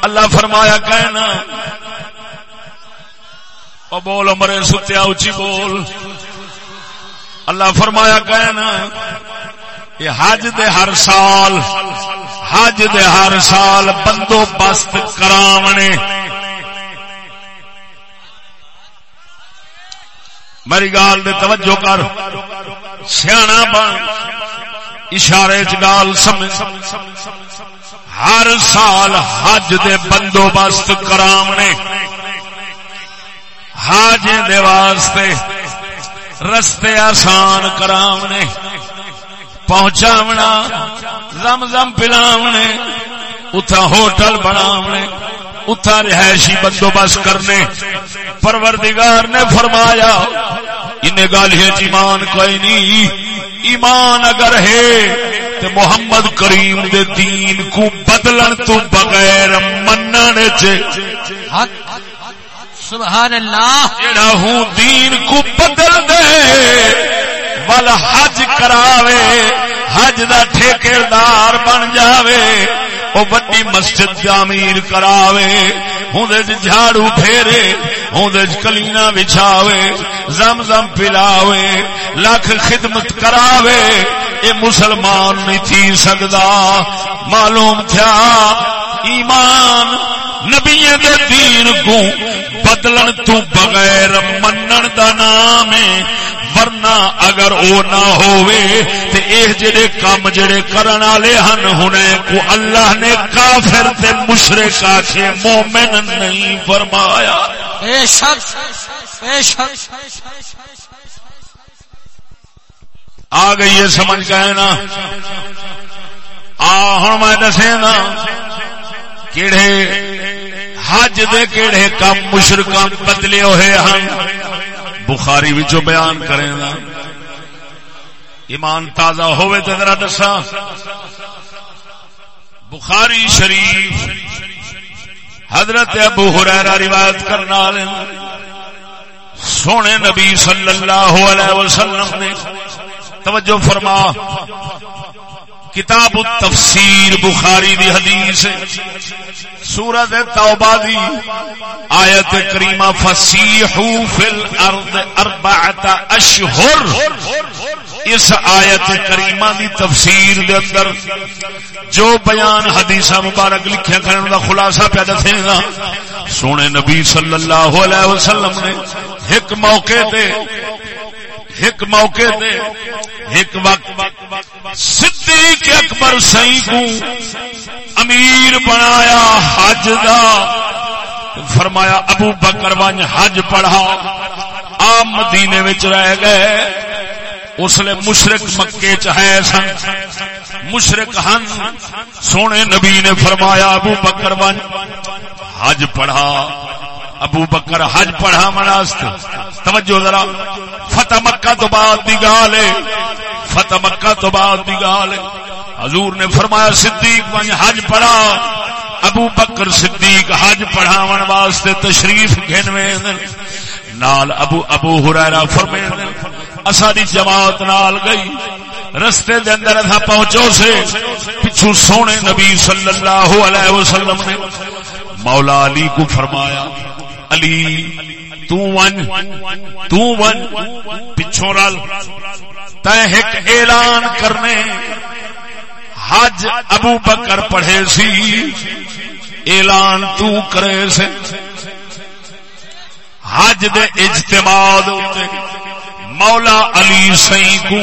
اللہ فرمایا، کہنا۔ او بول مرے ستیا اچھی بول۔ اللہ فرمایا کہنا یہ حج دے ہر سال، حج دے ہر سال بندوبست کراونے۔ میری گال دے توجہ کر، سیاح بن، اشارے چال سمجھ۔ ہر سال حج دے بندوبست کراونے۔ حج دے واسطے رستے آسان کراونے، پہنچاونا زم زم پلاونے، اتھا ہوٹل بناونے، اتھا رہائشی بندوبست کرنے۔ پروردگار نے فرمایا، انہیں گالیاں ایمان کوئی نہیں، ایمان اگر ہے تے محمد کریم دے دین کو بدلن تو بغیر منن چ سبحان اللہ. جڑا ہوں دین کو بدل دے ول حج کراوے، حج دا ٹھیکیدار بن جاوے، او بڑی مسجد تعمیر کراوے، ہوں جھاڑو پھیرے، ہوں کلینا بچھاوے زم زم پلاوے لکھ خدمت کراوے اے مسلمان نہیں تھی سکتا معلوم تھا ایمان نبی دے دین کو بدلن تو بغیر منن دا نام ہے۔ ورنہ اگر او نہ ہوئے تے اے جڑے کام جڑے کرن والے ہن ہنے کو اللہ نے کافر تے مشرک آکھے، مومن نہیں فرمایا۔ بے شک بے شک۔ آ گئی ہے سمجھ گئے نا آ ہن میں دسے نا۔ کیڑے حج دے کیڑے کم مشرکاں بدلے ہوئے ہن بخاری وچوں بیان کرے نا۔ ایمان تازہ ہوئے تے ذرا دسا بخاری شریف حضرت ابو ہریرہ روایت کرنا سونے نبی صلی اللہ علیہ وسلم نے توجہ فرما۔ کتاب التفسیر بخاری دی حدیث۔ سورت توبہ دی آیت کریمہ فسیحو فی الارض اربعت اشہر اس آیت کریمہ دی تفسیر دے اندر جو بیان حدیثہ مبارک لکھے کرنے دا خلاصہ پیدا تھے گا۔ سونے نبی صلی اللہ علیہ وسلم نے ایک موقع دے ایک موقع دے، ایک وقت۔ صدیق اکبر سی کو امیر بنایا حج دا۔ فرمایا، ابو بکر ون حج پڑھا۔ آپ مدینے وچ رہ گئے۔ اس لیے مشرق مکے چ ہے سن۔ مشرق ہن۔ سونے نبی نے فرمایا، ابو بکر ون حج پڑھا۔ ابو بکر حج پڑھا مناست توجہ ذرا۔ فتح مکہ تو بعد دی گال ہے۔ فتح مکہ تو بعد دی گال ہے۔ حضور نے فرمایا، صدیق ون حج پڑھا۔ ابو بکر صدیق حج پڑھاون واسطے تشریف گھنوے نال ابو ابو ہریرہ فرمائے اساری جماعت نال گئی۔ رستے دے اندر اتھا پہنچو سے۔ پچھو سونے نبی صلی اللہ علیہ وسلم نے مولا علی کو فرمایا، علی تو ون تو ون پچھو رل ایک اعلان کرنے حج ابو بکر پڑھے سی اعلان تو کرے سے حج دے اجتماع مولا علی سی کو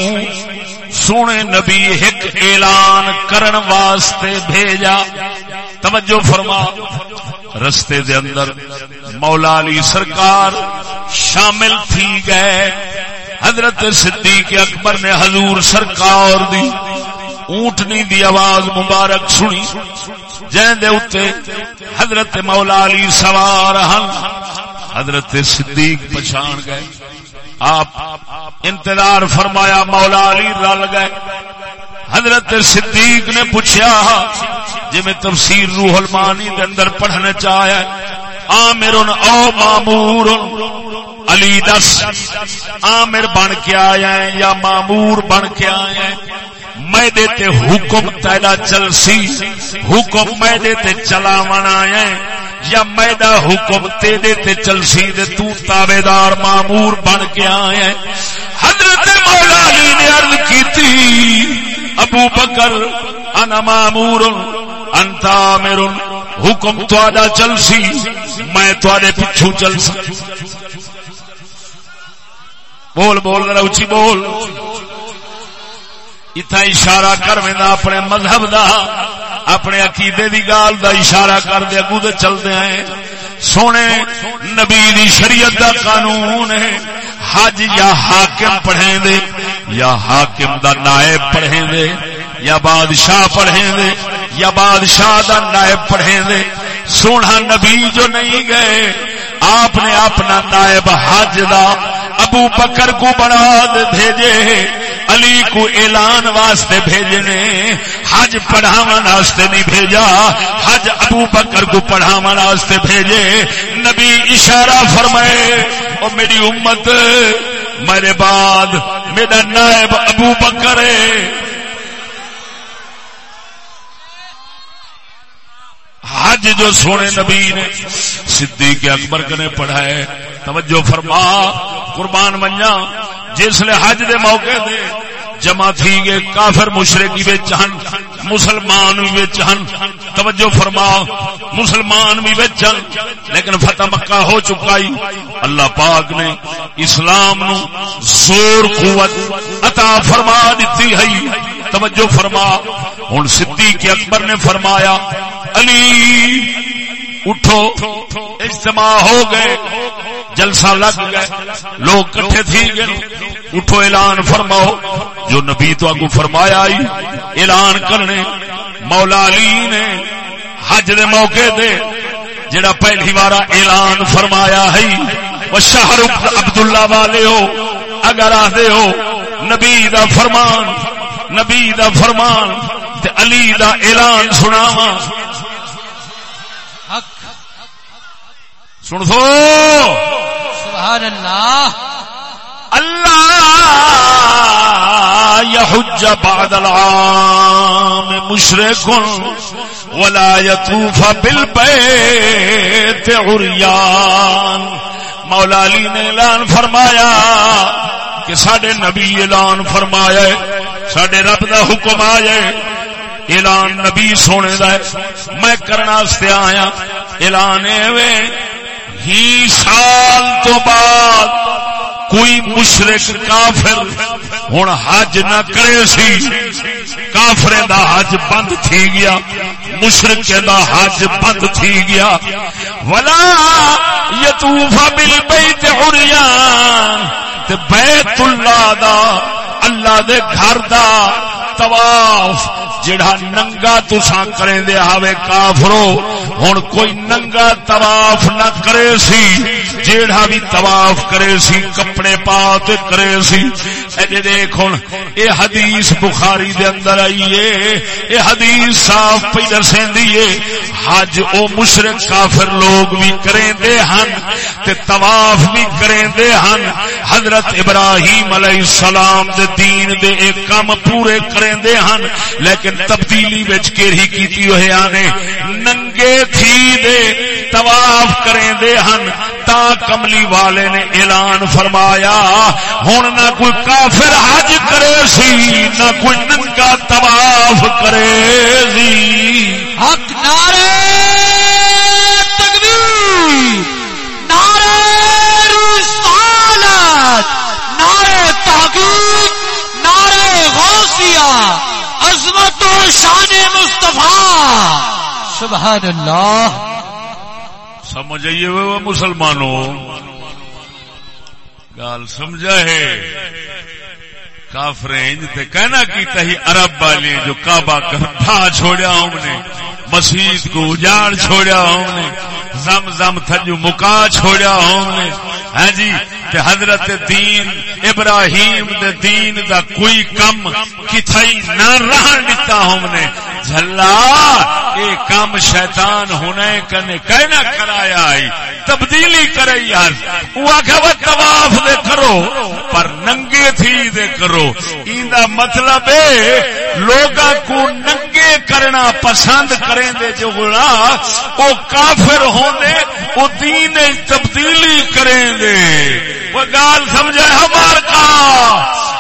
سونے نبی ایک اعلان کرن واسطے بھیجا توجہ فرما رستے دے اندر مولا علی سرکار شامل تھی گئے۔ حضرت صدیق اکبر نے حضور سرکار دی اونٹنی دی آواز مبارک سنی۔ جین دے اتے حضرت مولا علی سوار ہن۔ حضرت صدیق پچھان گئے۔ آپ انتظار فرمایا مولا علی رل گئے۔ حضرت صدیق نے پوچھا جی میں تفسیر روح المانی دے اندر پڑھنے چاہیا آمر او مامور، علی دس۔ آمر بن کے آیا ہے یا مامور بن کے آیا ہے۔ میں دیتے حکم تیدا چل سی حکم میں دیتے چلا منا ہے۔ یا میدا حکم تے دیتے چل سی دے تو تابے دار مامور بن کے آیا ہے۔ حضرت مولا علی نے عرض کی تھی، ابو بکر، انا مامور۔ انتا میر حکم تھوڑا چل سی میں تھوڑے پچھو چل سی بول بول اچھی بول۔ اتنا اشارہ کر مینا اپنے مذہب دا، اپنے عقیدے دی گال دا اشارہ کر دے اگو دے چل دے ہیں۔ سونے، نبی دی شریعت دا قانون ہے۔ حج یا حاکم پڑھیں دے، یا حاکم دا نائب پڑھیں دے، یا بادشاہ پڑھیں دے۔ یا بادشاہ دا نائب پڑھیں دے، سونا نبی جو نہیں گئے، آپ نے اپنا نائب حج دا ابو بکر کو بنا بھیجے، علی کو اعلان واسطے بھیجنے حج پڑھاو واسطے نہیں بھیجا، حج ابو بکر کو پڑھاو واسطے بھیجے۔ نبی اشارہ فرمائے اور میری امت، میرے بعد میرا نائب ابو بکر ہے۔ حج جو سونے نبی نے صدیق اکبر کنے پڑھائے، توجہ فرما، قربان منجا جس نے حج دے موقع دے جمع تھی گے کافر مشرقی بچ ہن، مسلمان بھی بچ ہن، توجہ فرما، مسلمان بھی بچ ہن، لیکن فتح مکہ ہو چکا ہی۔ اللہ پاک نے اسلام نو زور قوت عطا فرما دیتی ہے۔ توجہ فرما، ہن صدیق اکبر نے فرمایا علی، اٹھو، اجتماع ہو گئے، جلسہ لگ گئے، لوگ کٹھے تھی گئے، اٹھو، اعلان فرماؤ۔ جو نبی تو اگو فرمایا آئی، اعلان کرنے، مولا علی نے حج دے موقع دے، جڑا پہلی بار اعلان فرمایا ہے، وہ شہر عبداللہ والے ہو، اگر آدھے ہو، نبی دا فرمان، نبی دا فرمان، تے علی دا اعلان سناواں۔ سن سو سبحان اللہ۔ اللہ یحج بعد العام مشرق ولا يطوف بالبيت عريان مولا علی نے اعلان فرمایا کہ سڈے نبی اعلان فرمایا سڈے رب دا حکم آ جائے اعلان نبی سونے دا میں کرنا آیا۔ اعلان ایویں ہی سال تو بعد کوئی مشرق کافر ہوں حج نہ کرے سی۔ کافر دا حج بند تھی گیا مشرق دا حج بند تھی گیا۔ ولا یتوفا بل بیت عریان تے بیت اللہ دا، اللہ دے گھر دا طواف جڑا ننگا تسا کریں دے آوے کافرو ہن کوئی ننگا طواف نہ کرے سی جیڑا بھی طواف کرے سی، کپڑے پا تے کرے سی۔ اے دیکھ ہن، اے حدیث بخاری دے اندر آئی ہے اے حدیث صاف پہ دسیندی ہے حج او مشرک کافر لوگ بھی کریں دے ہن، تے طواف بھی کریں دے ہن۔ حضرت ابراہیم علیہ السلام دے دین دے ایک کام پورے کریں دے ہن، لیکن تبدیلی بچ کیڑی کیتی ہوئے آنے ننگے تھی دے تواف کریں دے ہن۔ تا کملی والے نے اعلان فرمایا، ہن نہ کوئی کافر حج کرے سی، نہ کوئی ننگا تواف کرے سی حق نعرے تکبیر نعرے رسالت نعرے تحقیق نعرے غوثیہ عظمت و شان مصطفیٰ۔ سبحان اللہ۔ سمجھ آئیے وہ مسلمانوں؟ گال سمجھا ہے۔ کافرین تے کہنا کیتا ہی عرب والی جو کعبہ کا چھوڑیا ہم نے۔ مسجد کو اجاڑ چھوڑیا ہم نے زم زم تھجو مکا چھوڑیا ہم نے ہاں جی تے حضرت دین، ابراہیم دے دین دا کوئی کم کتھائی نہ رہن دیتا ہم نے جھلا، اے کام شیطان ہونے کنے کہنا کرایا آئی، تبدیلی کرے یار وہ آکھا وہ تواف دے کرو، پر ننگے تھی دے کرو۔ ایندا مطلب ہے لوگا کو ننگے کرنا پسند کریں دے جو گڑا او کافر ہونے او دین تبدیلی کریں دے۔ وہ گال سمجھے ہمار کا۔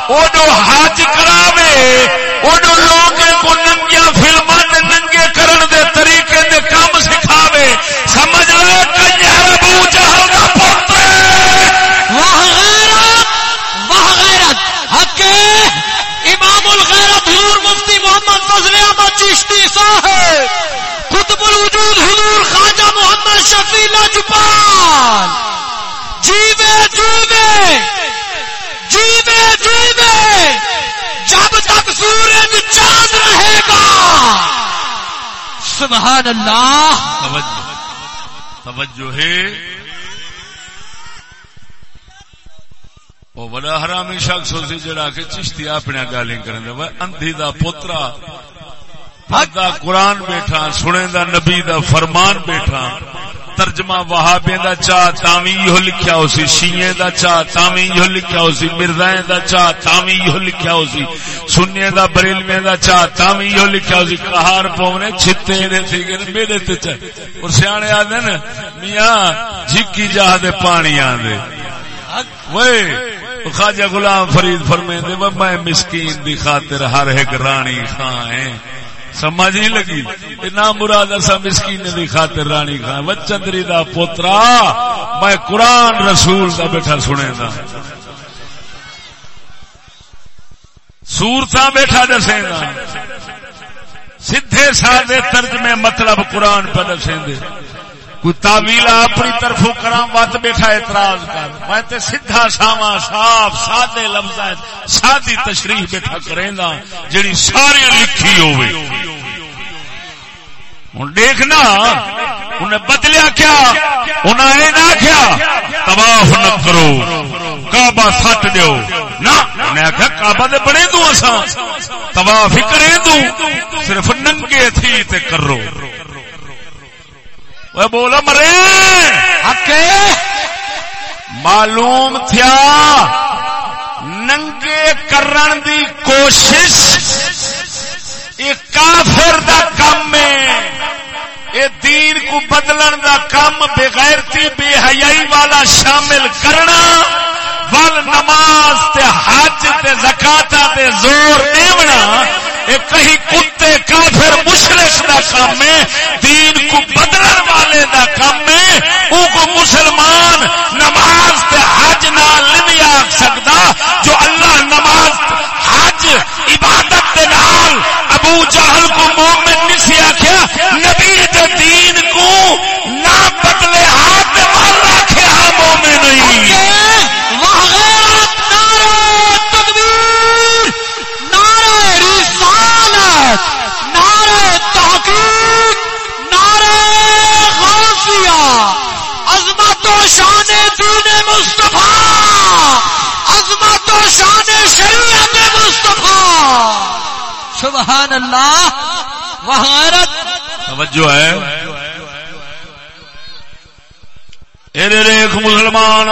او جو حج کراوے، او جو لوگے کو ننگیا فلمان ننگے کرن دے طریقے دے کام سکھاوے۔ سمجھ لے کنجر ابو جہل دا پوترے واہ غیرت واہ غیرت حق امام الغیرت حضور مفتی محمد فضل احمد چشتی صاحب قطب الوجود حضور خواجہ محمد شفیع لاجپال جیوے جیوے جیوے۔ جب تک سورج چاند رہے گا۔ سبحان اللہ۔ توجہ توجہ ہے۔ وہ بڑا حرامی شخص ہو سی جڑا کہ چشتی اپنے گالی کریں دے۔ وہ اندھی دا پوترا پڑھدا قرآن بیٹھا سنے دا نبی دا فرمان بیٹھا۔ ترجمہ وہابے دا چاہ تاوی یہ لکھیا ہو سی شیعہ دا چاہ تاوی یہ لکھیا ہو سی مرزائیں دا چاہ تاوی یہ لکھیا ہو سی سننے دا بریلوے دا چاہ تاوی یہ لکھیا ہو سی کہار پونے چھتے دے تھی گئے میرے تے چاہ۔ اور سیانے آدھے نا میاں، جھکی جاہ دے پانی آدھے وہ خواجہ غلام فرید فرمے دے میں مسکین دی خاطر ہر ایک رانی خان ہے سمجھ نہیں لگی۔ نہ مراد اصا مسکین دی خاطر رانی خان، وچندری دا پوترا، میں قرآن رسول دا بیٹھا سنے دا سورتا بیٹھا دسے گا۔ سدھے سادے ترجمے مطلب قرآن پہ دسے دے۔ کوئی تعویل اپنی طرف کرام وقت بیٹھا اعتراض کر۔ میں تے سیدھا ساواں صاف سادے لفظ سادی تشریح بیٹھا کریں گا جڑی ساری لکھی ہوئے ہوں دیکھنا، انہیں بدلیا کیا، انہیں یہ نہ کیا، تباہ نہ کرو، کعبہ سٹ دیو۔ نہ میں آخیا کعبہ دے بڑے دوں اساں، تباہ ہی کریں دوں صرف ننگے تھی تے کرو۔ بولا مرے معلوم تھیا ننگے کرن دی کوشش یہ کافر دا کم ہے یہ دین کو بدلن دا کم بغیرتی بے حیائی والا شامل کرنا ول نماز تے حج تے زکاتا تے زور دیونا کہیں کتے کافر مشرق دا کام ہے، دین کو بدلن والے دا کام ہے۔ او کو مسلمان نماز تے حج نال نہیں آکھ سکدا، جو اللہ نماز، حج، عبادت دے نال ابو جہل کو مومن نہیں سی آخیا نبی دے دین کو نہ بدلے ہاتھ مار رکھے ہاں مومن نہیں عظمت و شان دین مصطفیٰ عظمت و شان شریعت مصطفیٰ سبحان اللہ وحیرت توجہ ہے۔ اے ریخ مسلمان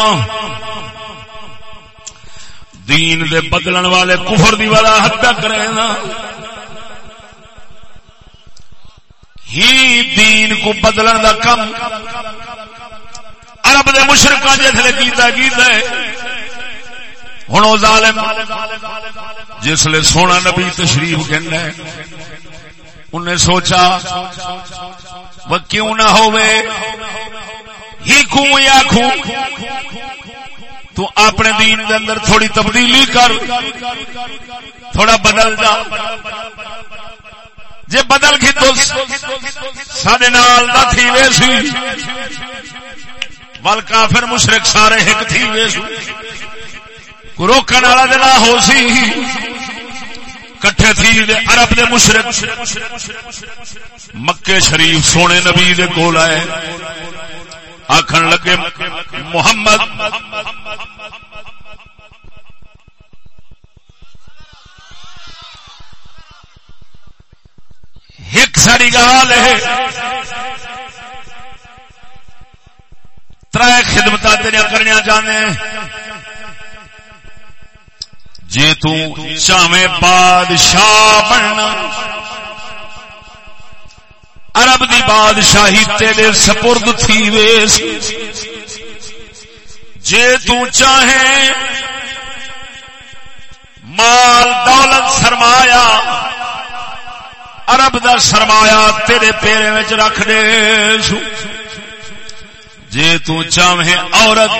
دین دے بدلن والے کفر دی والا حد کرے نا۔ ہی دین کو بدلن دا کم عرب دے مشرقہ جسے کیتا کیتا ہے۔ ہوں ظالم، جس لیے سونا نبی تشریف کہنا ہے انہیں سوچا، وہ کیوں نہ ہوئے ہی کھوں یا کھوں تو اپنے دین دے اندر تھوڑی تبدیلی کر، تھوڑا بدل جا۔ جے بدل گی تو سارے نال نہ تھی وے سی ول کافر مشرق سارے ایک تھی وے سی۔ روکن والا دلا ہو سی۔ کٹھے تھی دے عرب دے مشرق۔ مکے شریف سونے نبی دے کول آئے۔ آخر لگے، محمد ایک ساری گال ہے۔ تر خدمت تیریا کرنی چاہنے جی تاویں بادشاہ بننا۔ عرب دی بادشاہی تیرے سپرد تھی ویس۔ جے تو چاہے مال دولت سرمایا عرب دا سرمایا تیرے پیرے وچ رکھ دے۔ سو جے تو چاہے عورت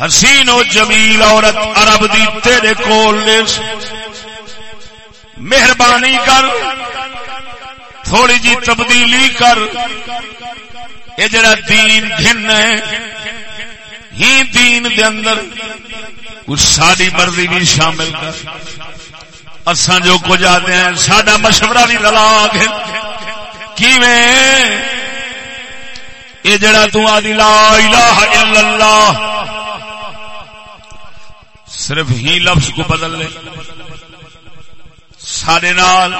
حسین و جمیل عورت عرب دی تیرے کول مہربانی کر، تھوڑی جی تبدیلی کر۔ یہ جڑا دین گھن ہے، ہی دین دے اندر کچھ ساری مرضی بھی شامل کر۔ اساں جو کچھ آتے ہیں سڈا مشورہ بھی رلا ہے کیویں؟ یہ جڑا تو آدھی لا الہ الا اللہ صرف ہی لفظ کو بدل لے۔ سارے نال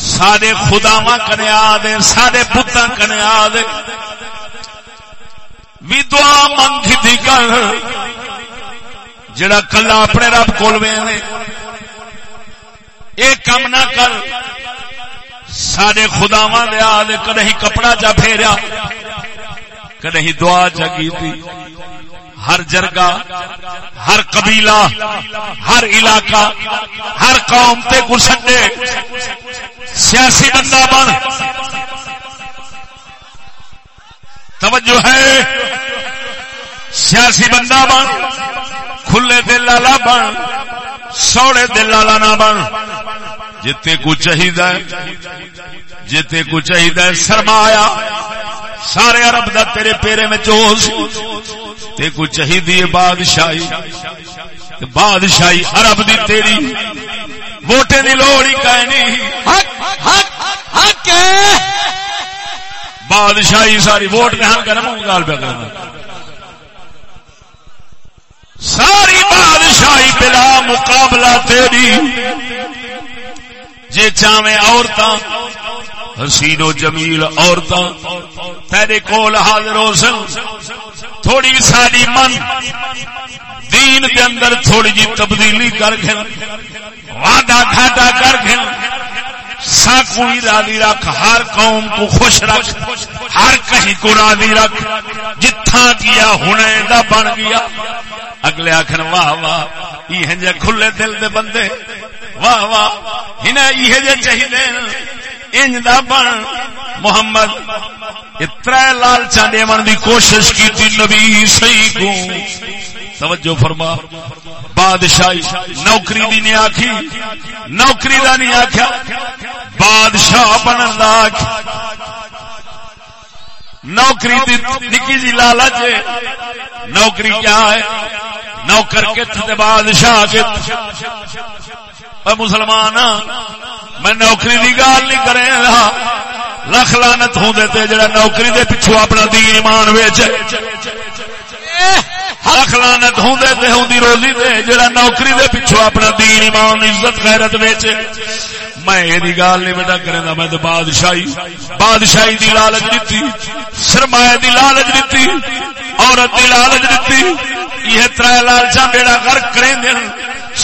سارے خداوا کنیا دے سارے پتا کنیا دے۔ بھی دعا منگ دی کر، جڑا کلا اپنے رب کول یہ کم نہ کر سارے خداوا دیا کدی کپڑا چا پھیرا کدی دعا چا کی ہر جرگا ہر قبیلہ، ہر علاقہ، ہر قوم تے گسڈے سیاسی بندہ بن۔ توجہ ہے۔ سیاسی بندہ بن۔ کھلے دل لالا بن۔ سوڑے دل لالا نہ بن۔ جتے کو چاہیے جتے کو چاہیے سرمایا سارے عرب دا تیرے پیرے میں چوس تے کو چاہیے بادشاہی بادشاہی عرب دی تیری ووٹے دی لوڑی کہیں نہیں بادشاہی ساری ووٹ دہان کر منہ گال پہ کرنا ساری بادشاہی بلا مقابلہ تیری۔ جے چاویں عورتاں حسین و جمیل عورتاں تیرے کول حاضر ہو سن۔ تھوڑی ساری من دین کے اندر تھوڑی جی تبدیلی کر گھن، وعدہ گھاٹا کر گھن۔ ساکو راضی رکھ، ہر قوم کو خوش رکھ، ہر کہیں کو راضی رکھ۔ جتھا کیا ہونے دا بن گیا۔ اگلے آخر واہ واہ یہ جے کھلے دل دے بندے۔ واہ واہ انہیں یہ جے چاہیے انج دا بن محمد اترا لال چاندے دی کوشش کی تھی نبی صحیح کو توجہ فرما۔ بادشاہی نوکری دی نہیں آخی نوکری دا نہیں آخیا بادشاہ بنن دا نوکری دی نکی جی لالچ نوکری کیا ہے؟ نوکر کت بادشاہ کت مسلمان، میں نوکری کی گال نہیں کرے لکھ لانت ہوں جڑا نوکری دے پچھو اپنا دین ایمان ویچ لکھ لانت ہوں ہوں روزی دے جڑا نوکری دے پچھو اپنا دین ایمان، عزت، غیرت ویچ میں یہ گال نہیں بیٹا کریں میں تو بادشاہی بادشاہی دی لالچ دیتی سرمایہ دی لالچ دیتی عورت دی لالچ دیتی یہ تر لالچا بیڑا کر کریں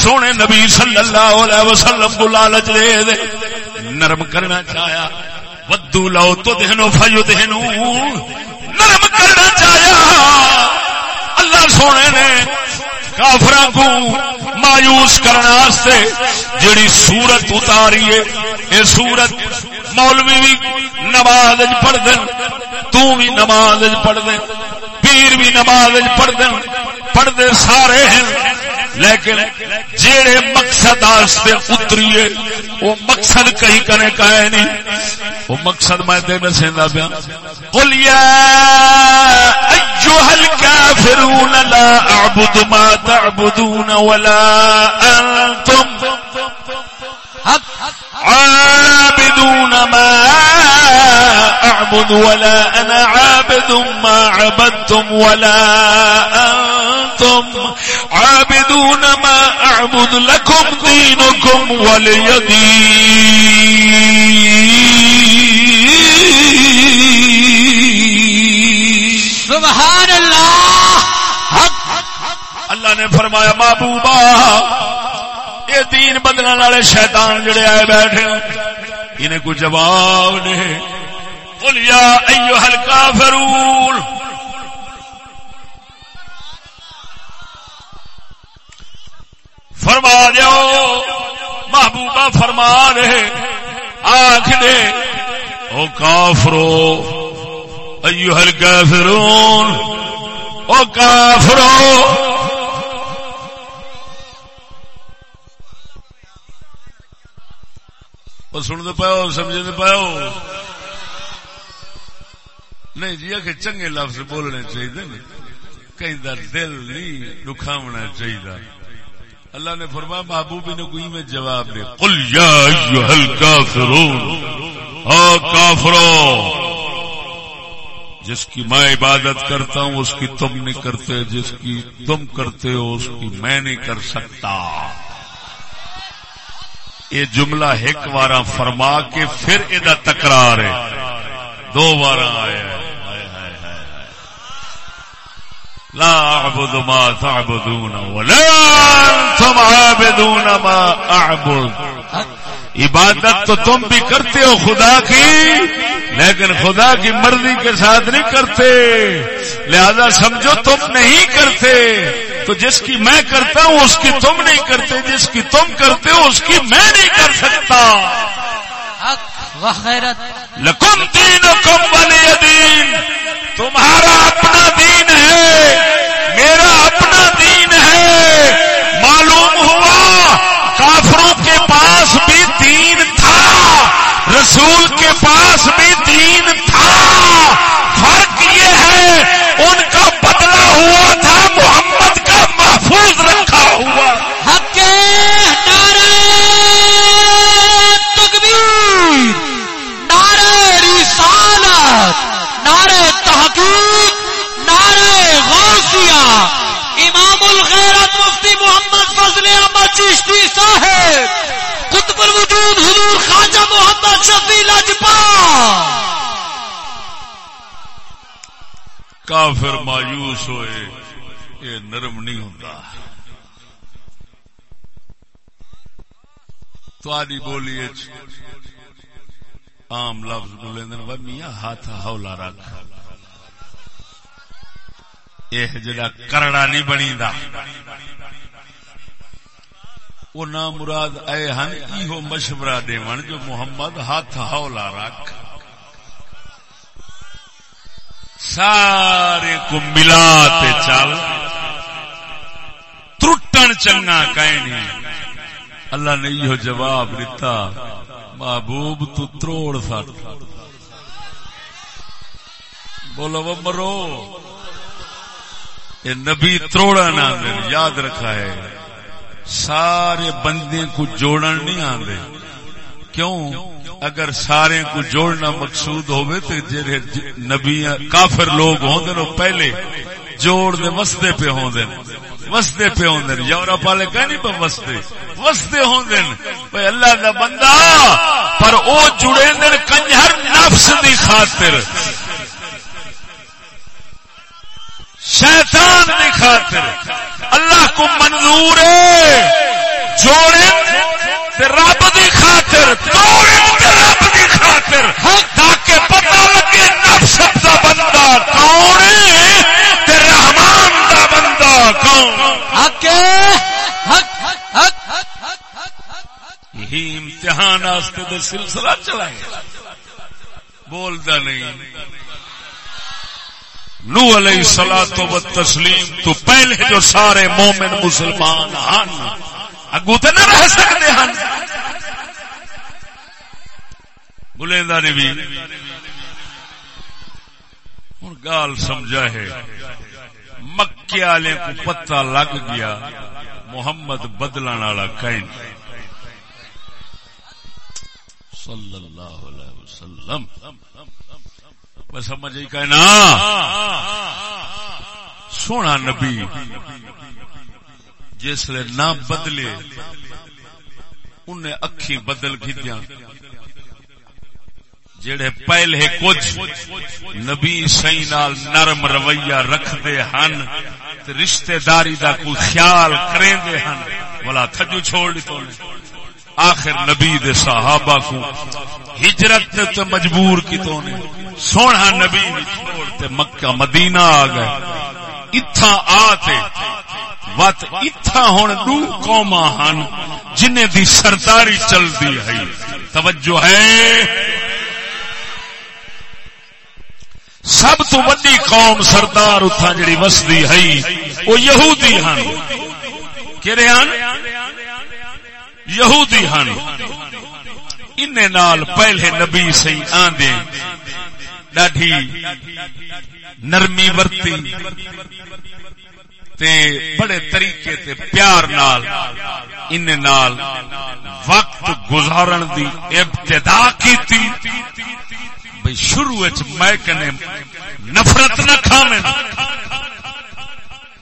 سونے نبی صلی اللہ علیہ وسلم کو لالچ دے دے۔ نرم کرنا چاہیا۔ ودو لو تو دہنو فجو دہنو نرم کرنا چاہیا۔ اللہ سونے نے کافر کو مایوس کرنے جڑی سورت اتاری ہے یہ سورت مولوی بھی نماز پڑھ دین تو بھی نماز پڑھ دین پیر بھی نماز پڑھ دین پڑھتے سارے ہیں، لیکن جیڑے مقصد آستے اتریے، وہ مقصد کہیں کرے کا نہیں۔ وہ مقصد میں دے میں سیندا پیا۔ قل یا ایها الكافرون لا اعبد ما تعبدون ولا انتم عابدون ما اعبد ولا انا عابد ما عبدتم ولا انتم عابدون ما اعبد لكم دينكم ولي سبحان اللہ. اللہ نے فرمایا محبوبہ یہ دین بدلنے والے شیطان جڑے آئے بیٹھے انہیں کوئی جواب نہیں۔ بولیا ایو ہلکا فرول فرما دو محبوبہ فرما رہے آخ دے۔ او کافرو ایو ہلکا فرون او کافرو وہ سن پاؤ سمجھ پاؤ نہیں جی کہ چنگے لفظ بولنے چاہیے کہیں در دل نہیں دکھاونا چاہیے اللہ نے فرما محبوبی نے کوئی میں جواب دے۔ قل یا ایوہ الکافرون او کافرو، جس کی میں عبادت کرتا ہوں، اس کی تم نہیں کرتے، جس کی تم کرتے ہو، اس کی میں نہیں کر سکتا۔ یہ جملہ ایک بار فرما کے پھر یہ تکرار ہے۔ دو بار آیا لا اعبد ما تعبدون ولا انتم عابدون ما اعبد۔ عبادت تو تم بھی کرتے ہو خدا کی لیکن خدا کی مرضی کے ساتھ نہیں کرتے۔ لہذا سمجھو تم نہیں کرتے۔ تو جس کی میں کرتا ہوں اس کی تم نہیں کرتے۔ جس کی تم کرتے ہو اس کی میں نہیں کر سکتا۔ لکم دین کم دین۔ تمہارا اپنا دین ہے میرا اپنا دین ہے معلوم ہوا کافروں کے پاس بھی دین تھا رسول کے پاس بھی دین تھا۔ فرق یہ ہے، ان کا بدلا ہوا تھا، محمد کا محفوظ رکھا ہوا۔ حق نعرہ تکبیر، نعرہ رسالت، نعرہ تحقیق، نعرہ غوثیہ۔ امام الغیرت مفتی محمد فضل احمد چشتی صاحب قطب الوجود حضور خواجہ محمد شفیع لجپا کافر مایوس ہوئے، یہ نرم نہیں ہوں تاری بولی عام لفظ بولے میاں ہاتھ ہولا رکھ۔ یہ جڑا کرڑا نہیں بنی دا وہ نہ مراد اے ہن، ایہو مشورہ دیون جو محمد ہاتھ ہولا رکھ۔ سارے کو ملا تے چل۔ ترٹن چنگا کہنی اللہ نے یہ جواب دیتا۔ محبوب تو تروڑ سٹ۔ بولو وہ مرو۔ یہ نبی تروڑا نہ یاد رکھا ہے۔ سارے بندے کو جوڑن نہیں آدھے کیوں؟ اگر سارے کو جوڑنا مقصود ہوئے تو جڑے جی- نبی کافر لوگ ہوں دے پہلے جوڑ دے وسدے پہ ہوں دے وسدے پہ ہوں دے یورپ والے کہ نہیں پہ وسدے وسدے ہوں دے پہ اللہ دا بندہ، پر او جڑے دے کنجر نفس دی خاطر۔ شیطان دی خاطر۔ اللہ کو منظور ہے۔ جوڑے رب دی خاطر رب دی خاطر۔ تاکہ پتہ لگے نفس دا بندہ کون رحمان دا بندہ کون۔ یہی امتحان آستے سلسلہ چلائے بولتا نہیں۔ نو علیہ سلا تو تسلیم تو پہلے جو سارے مومن مسلمان ہن اگو تو نہ رہ سکتے ہیں بلیندا بھی ہوں گال سمجھا ہے۔ مکے والے کو پتہ لگ گیا۔ محمد بدلن والا کہیں۔ صلی اللہ علیہ وسلم۔ سمجھ کہنا سونا نبی۔ جس لیے نہ بدلے انہیں اکھی بدل کھتیاں جڑے پہلے کچھ نبی سی نال نرم رویہ رکھتے ہن رشتہ داری دا کوئی خیال کریں دے ہن بلا تھجو چھوڑ تو آخر نبی دے صحابہ کو ہجرت تے مجبور کی تو نے۔ سونا نبی چھوڑ تے مکہ مدینہ آ گئے۔ اتھا آتے وات اتھا ہون دو قوما ہن جنہیں دی سرداری چل دی ہے توجہ ہے سب تو وڈی قوم سردار اتھا جڑی وسدی ہے وہ یہودی ہن کہڑے ہن یہودی ہن ان نال پہلے نبی سی آندے ڈاڈی نرمی ورتی تے بڑے طریقے تے پیار نال، ان نال وقت گزارن دی ابتدا کیتی۔ بھئی شروع وچ میں کنے نفرت نہ کھاویں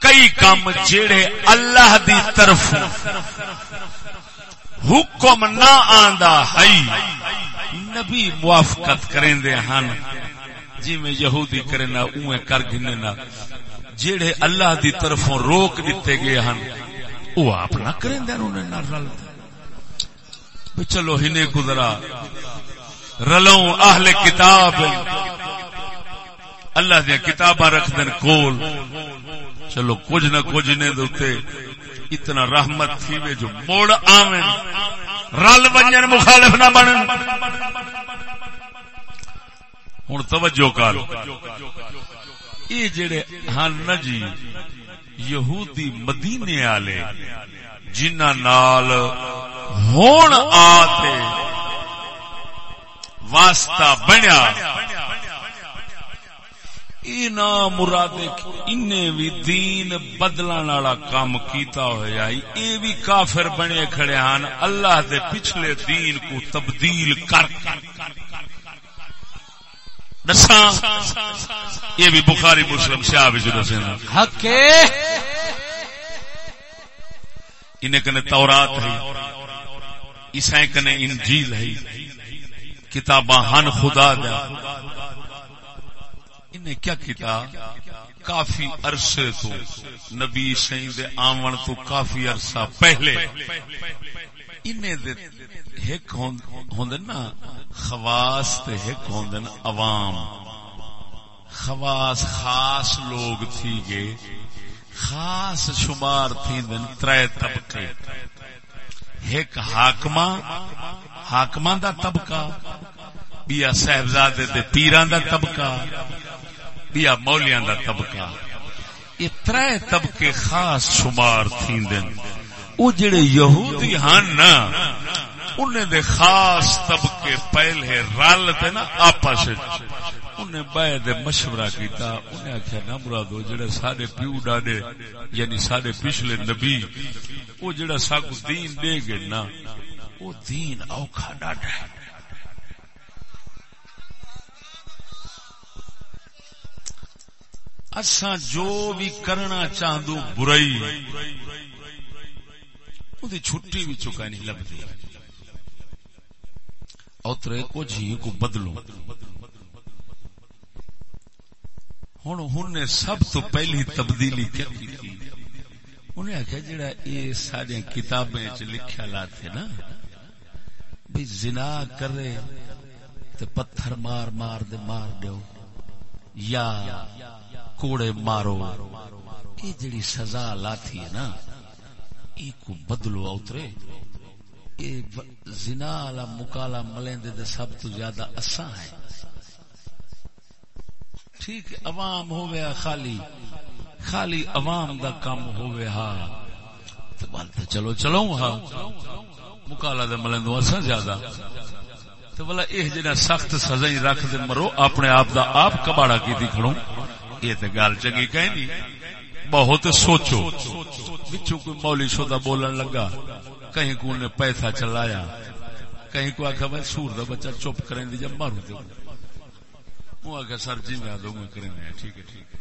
کئی کام جیڑے اللہ دی طرف حکم نہ آندا ہے نبی موافقت کریں دے ہن۔ جی میں یہودی کرے نہ اوے کر گنے نہ جیڑے اللہ دی طرفوں روک دیتے گئے ہن وہ آپ نہ کریں دے انہوں نہ رل۔ دے چلو ہنے گزرا رلوں اہل کتاب۔ اللہ دیا کتاباں رکھ دین کول۔ چلو کچھ نہ کچھ نے دوتے اتنا رحمت تھی وے جو موڑ آمن رل بنجن مخالف نہ بنن۔ ہوں توجہ کر۔ یہ جڑے ہن نا جی یہودی مدینے والے جنہ نال ہون آتے واسطہ بنیا اینا مراد ان بھی دین بدلن والا کام کیتا ہوا یہ بھی کافر بنے کھڑے ہیں اللہ دے پچھلے دین کو تبدیل کر۔ دسا یہ بھی بخاری مسلم سے دسے انہیں کنے تورات ہے عیسائی کنے انجیل ہے کتاباں ہن خدا دیا۔ انہیں کیا کیتا؟ کافی عرصے تو نبی سائیں دے آمن تو کافی عرصہ پہلے۔ انہیں دے ہک ہوندن نا خواص تے ہک عوام۔ خواص خاص لوگ تھی گے۔ خاص شمار تھی دن ترے طبقے۔ ایک حاکمہ حاکمہ دا طبقہ۔ بیا صاحبزادے دے پیران دا طبقہ۔ بیا مولیاں دا طبقہ۔ یہ ترے طبقے خاص شمار تھی دن او جڑے یہودی ہن نا انہیں دے خاص طبقے پہلے رل تے نا، آپس انہیں بہ دے مشورہ کیتا، انہیں آخیا نہ مرادو، جڑے سارے پیو ڈاڈے یعنی سارے پچھلے نبی وہ جڑا ساکو دین دے گے نا وہ دین اوکھا ڈاڈا ہے۔ اساں جو بھی کرنا چاہدو برائی وہ چھٹی بھی چکا نہیں لگتی اوترے کو جی کو بدلو۔ ہوں ہن نے سب تو پہلی تبدیلی کیا۔ کی انہیں آخیا جڑا یہ ساری کتابیں چ لکھا لا تھے نا بھی زنا کرے تو پتھر مار مار دے مار دیو، یا کوڑے مارو۔ یہ جڑی سزا لاتی ہے نا یہ کو بدلو اترے زنا والا مکالا ملیندے دے سب تو زیادہ اساں ہے ٹھیک عوام ہو گیا خالی۔ خالی عوام دا کم ہو گیا ہاں تو چلو چلو ہاں مکالا دے ملیندو اساں زیادہ۔ تو بلا یہ جنا سخت سزا رکھ دے مرو، اپنے آپ دا آپ کباڑا کی دکھڑوں یہ تو گل چنگی کہ بہت سوچو۔ بچوں کوئی مولی شدہ بولن لگا۔ کہیں کو نے پیسہ چلایا کہیں کو آخر بھائی سور دا بچہ چپ کریں دی جب مارو دے وہ آخر سر جی میں دوں گا کریں گے۔ ٹھیک ہے ٹھیک ہے۔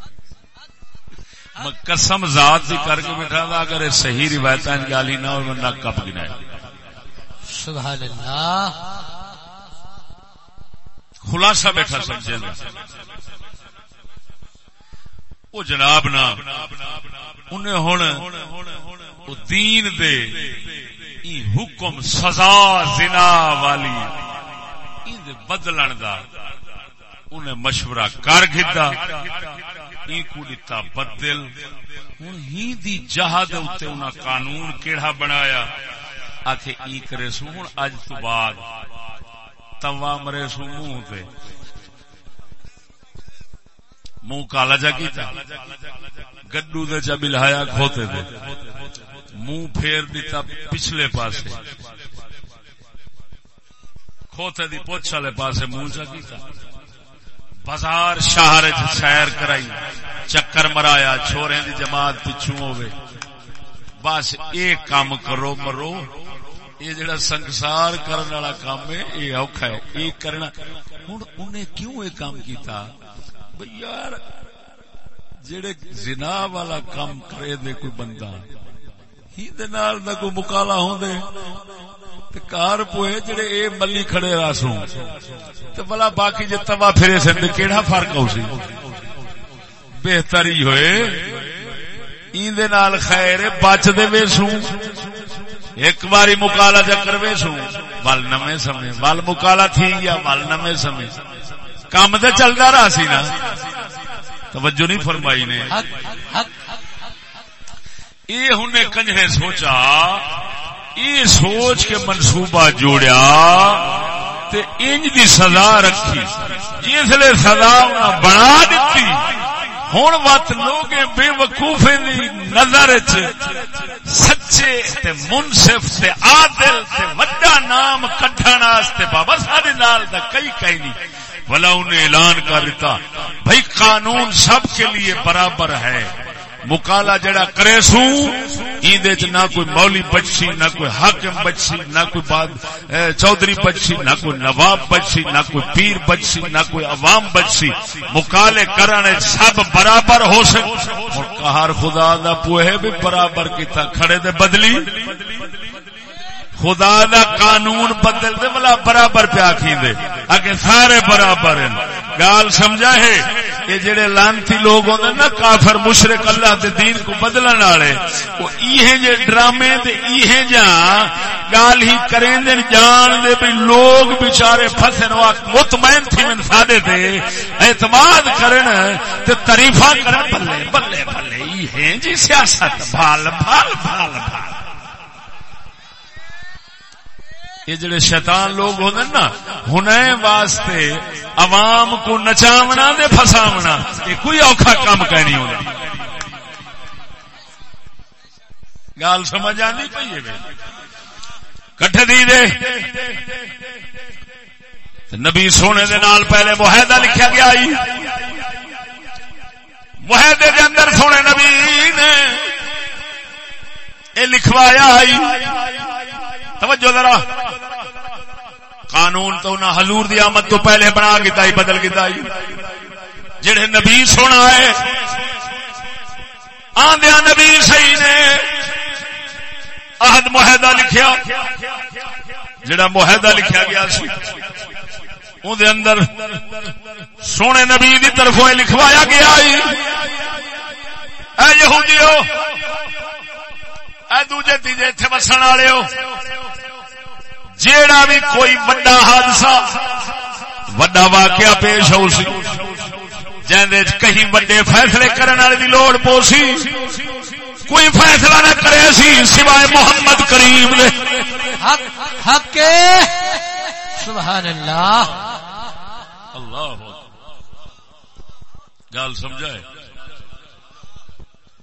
میں قسم ذات بھی کر کے بیٹھا تھا اگر صحیح روایت گالی نہ ہو نہ کپ گنا سبحان اللہ۔ خلاصہ بیٹھا سمجھے وہ جناب نا انہیں ہوں دین دے ای حکم سزا زنا والی. بدلن دا. انہیں مشورہ کر گدا کو دتا بدل. ہوں ہی دی جہاد اتنے انہیں قانون کیڑا بنایا. آخ ای کرے سو ہوں اج تو بعد توا مرے سو منہ منہ کالا جا کیتا. گڈو دے چا بلہایا کھوتے دے. منہ پھیر دیتا پچھلے پاسے۔ کھوتے دی پوچھ والے پاسے منہ چا کیتا۔ بازار شہر سیر کرائی، چکر مرایا چھوڑے دی جماعت پچھو ہوئے بس یہ کام کرو، مرو۔ یہ جڑا سنسار کرنے والا کام ہے یہ اوکھا ہے۔ یہ کرنا۔ ہوں انہیں کیوں یہ کام کیتا؟ بھئی یار، جڑے زنا والا کام کرے دے کوئی بندہ۔ ہی دے نال دا کوئی مکالا ہوندے تے کار پوئے جڑے اے ملی کھڑے راسوں تے بلا باقی جے توا پھرے سے تے کیڑا فرق ہو سی؟ بہتر ہی ہوئے۔ این دے نال خیر بچ دے ویسوں ایک باری مکالا جا کروے سو ول نمے سمے ول مکالا تھی گیا ول نمے سمے۔ کام تو چلتا رہا سی نا۔ توجہ نہیں فرمائی نے۔ حق یہ ہن کنجرے سوچا، یہ سوچ کے منصوبہ جوڑیا تے انج دی سزا رکھی۔ جسے سزا بنا دیتی ہوں وت لوگ بے وقوف نظر سچے تے منصف تے عادل تے وڈا نام کٹن واسطے بابا سارے نال دا کئی کئی نہیں۔ بلا انہیں اعلان کر دیتا بھائی قانون سب کے لیے برابر ہے۔ مکالا جڑا کرے سو ایندے نہ کوئی مولی بچی نہ کوئی حاکم بچسی، نہ کوئی باد چودھری بچسی، نہ کوئی نواب بچسی، نہ کوئی پیر بچی نہ کوئی عوام بچی مکالے کرنے سب برابر ہو سکے۔ اور کہار خدا دا پوہے بھی برابر کیتا، کھڑے دے بدلی۔ خدا دا قانون بدل دے ملا برابر پیا دے۔ اگے سارے برابر ہیں۔ گال سمجھا ہے؟ کہ جڑے لانتی لوگ ہوندے نا، کافر، مشرک، اللہ دے دین کو بدلن والے، وہ ایہے جے ڈرامے تے ایہے جا گال ہی کریں دے، جان دے بھی لوگ بیچارے پھسن وا مطمئن تھی من سادے تے، اعتماد کرن تے تعریفاں کرن، بلے بلے بلے، ایہے جی سیاست، بھال بھال بھال بھال۔ یہ جڑے شیطان لوگ ہوتے نا ہن واسطے عوام کو نچاونا دے فساونا یہ کوئی اوکھا کام کہنی ہونا گال سمجھ آنی پی کٹھ دی دے۔ نبی سونے دے نال پہلے معاہدہ لکھا گیا آئی معاہدے دے اندر سونے نبی نے یہ لکھوایا آئی توجہ ذرا۔ قانون تو نہ حضور دی آمد تو پہلے بنا گتا ہی بدل گتا ہی جڑے نبی سونا ہے آدیا نبی صحیح نے۔ عہد معاہدہ لکھیا۔ جڑا معاہدہ لکھیا گیا سی دے اندر سونے نبی دی طرفوں لکھوایا گیا اے یہودیو اے دوجے تیجے اتنے وسن والے ہو۔ جیڑا بھی کوئی بڑا حادثہ وڈا واقعہ پیش ہو سی جی کہیں بڑے فیصلے کرنے والے لوڑ پوسی کوئی فیصلہ نہ کرے سی سوائے محمد کریم نے۔ حق حق سبحان اللہ اللہ گال سمجھائے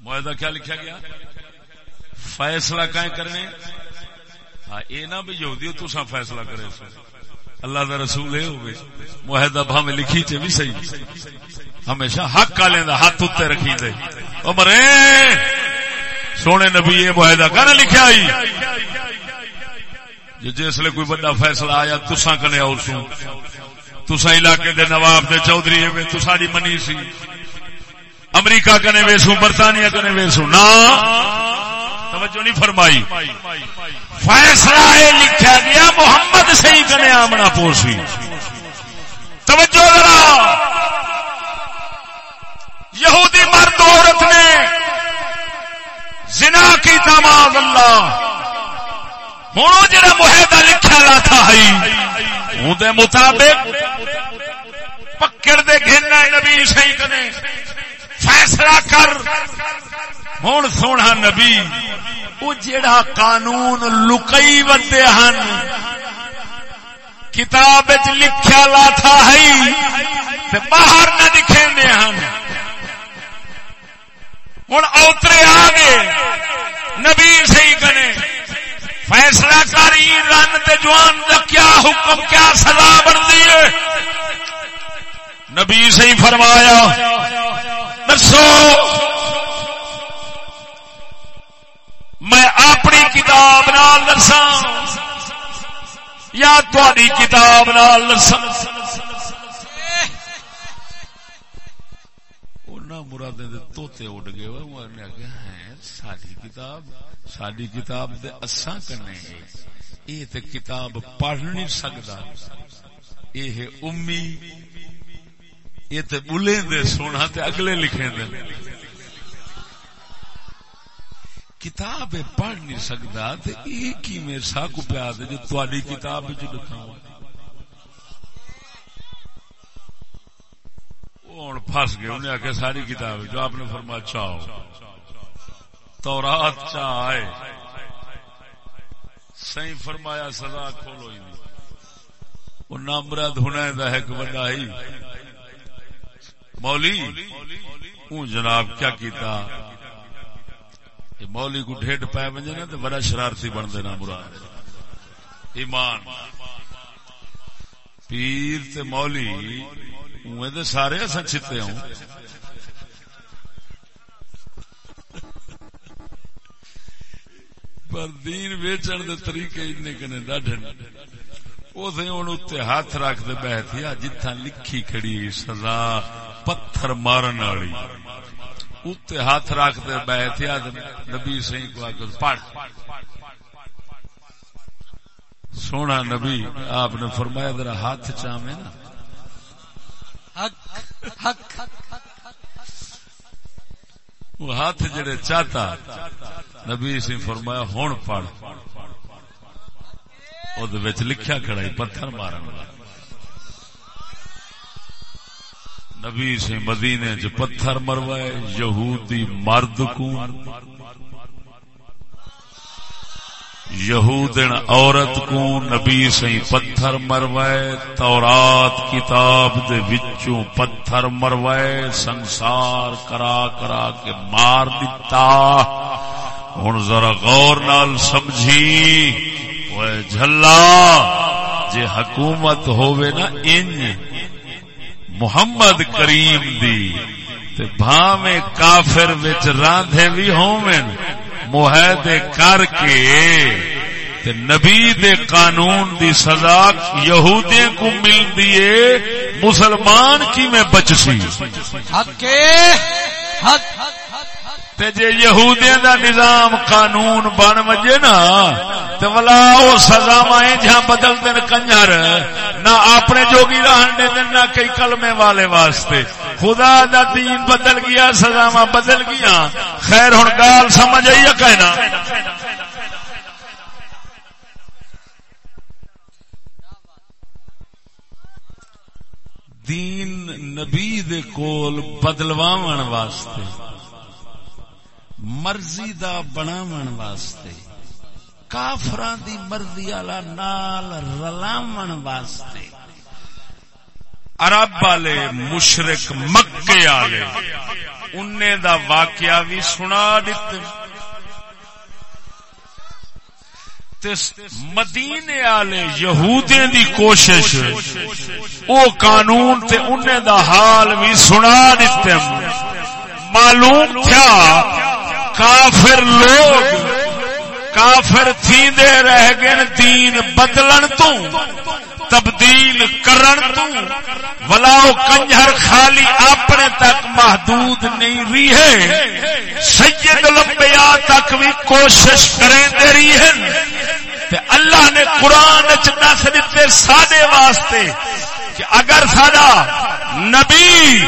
معاہدہ کیا لکھا گیا؟ فیصلہ کہیں کرنے؟ ہاں یہ نہ بھی یہودی تسا فیصلہ کرے سو اللہ دا رسول یہ ہوگی معاہدہ بھاویں لکھی چ بھی صحیح۔ ہمیشہ حق والے دا ہاتھ اتنے رکھی دے۔ مرے! سونے نبی یہ معاہدہ کہنا لکھا آئی جو جسے کوئی بڑا فیصلہ آیا تسا کنے اور سو تسا علاقے دے نواب دے چودھری تسا دی منی سی۔ امریکہ کنے ویسو برطانیہ کنے ویسو نہ! توجہ نہیں فرمائی۔ فیصلہ یہ لکھا گیا، محمد صحیح کنے آمنا پوسی توجہ ذرا۔ یہودی مرد عورت نے زنا کی تمام اللہ۔ ہوں جا معاہدہ لکھا لا تھا اندر مطابق پکڑ دے گھرنا نبی صحیح کنے فیصلہ کر۔ ہوں سونا نبی۔ وہ جڑا قانون لکئی ودے ہن، کتاب لکھا لا تھا ہے باہر نہ دکھے ہن۔ ہوں اوترے آ گئے، نبی صحیح کرے فیصلہ کری، رن جوان کا کیا حکم، کیا سزا بنتی ہے؟ نبی صحیح فرمایا، دسو۔ میں اپنی کتاب نال دسا یا تاری کتاب نال دسا مرادے دے توتے اڑ گئے وہ نے کہا ہے ساری کتاب ساری کتاب دے اساں کنے ہے تے کتاب پڑھ نہیں سکدا۔ اے ہے امی۔ اے تے بلے دے سونا تے اگلے لکھے دے۔ کتاب پڑھ نہیں سکتا تے ایک ہی میں سا کو پیا دے جو تواڈی کتاب وچ لکھا ہوا ہوں پھس گئے، انہیں آخیا ساری کتاب جو آپ نے فرمایا چاہو۔ تورات چاہ آئے سی فرمایا سزا کھولو وہ نامراد ہونا دا ہے کہ بندہ ہی۔ مولی اون جناب کیا کیتا؟ یہ مولی کو ڈھیڈ پائے بنجے نا تو بڑا شرارتی بن دینا مراد ایمان۔ پیر تے مولی اوے تے سارے اساں چھتے ہوں۔ پر دین ویچن دے طریقے اتنے کنے ڈاڈھے اسے ہوں اتنے ہاتھ رکھ دے بیٹھی جتھا لکھی کھڑی سزا پتھر مارن والی۔ اتنے ہاتھ رکھ دے بیٹھی نبی سی کو آ پڑھ۔ سونا نبی آپ نے فرمایا ذرا ہاتھ چامے نا۔ وہ ہاتھ جڑے چاہتا نبی سی فرمایا ہون پڑھ۔ لکھیا کھڑائی پتھر مارن والا۔ نبی سی مدینے چ پتھر مروائے یہودی مرد کو۔ یہودن عورت کو نبی سی پتھر مروائے تورات کتاب دے وچوں پتھر مروائے سنسار کرا کرا کے مار دیتا ہوں ذرا غور نال سمجھی۔ وہ جھلا، جے حکومت ہووے نا انج محمد کریم دی. تے بھاویں کافر وچ راندھے بھی ہوویں، معاہدے کر کے، تے نبی دے قانون دی سزا یہودی کو مل دیے مسلمان کی میں بچ سی تے جے یہودیاں دا نظام قانون بن وجے نا، تے ولا او سزا جہاں بدل دین کنجر۔ نہ اپنے جوگی رہن دے دن نہ کئی کلمے والے واسطے۔ خدا دا دین بدل گیا، سزا بدل گیا۔ خیر، ہن گال سمجھ آئی کہنا؟ دین نبی دے کول بدلواون واسطے۔ مرضی دا بناون واسطے کافران دی مرضی والا نال رلاون واسطے۔ عرب والے، مشرق مکے والے ان دا واقعہ بھی سنا دیتے۔ مدینے والے یہودے دی کوشش، او قانون تے انہیں دا حال بھی سنا دیتے۔ معلوم تھا کافر لوگ کافر تھی رہ گئے دین بدلن تو، تبدیل کرن تو۔ ولاؤ کنجر خالی اپنے تک محدود نہیں رہی سید لمبیا تک بھی کوشش کریں دے رہی ہے اللہ نے قرآن دس دیتے سادے واسطے کہ اگر سادہ نبی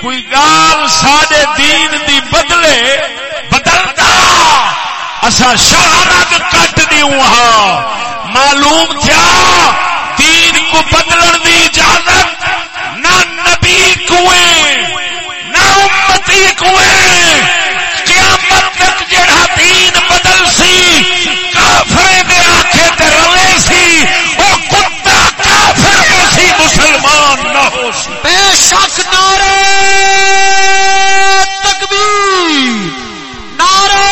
کوئی گال سادے دین دی بدلے اصا شہرت کٹ ہاں معلوم کیا دین کو بدلن دی اجازت نہ نبی کوئے نہ امتی کوئے قیامت تک جڑا دین بدل سی کافر دے آنکھے تے روے سی وہ کتا کافر ہو سی، مسلمان نہ ہو سی۔ بے شک نعرے تکبیر نعرے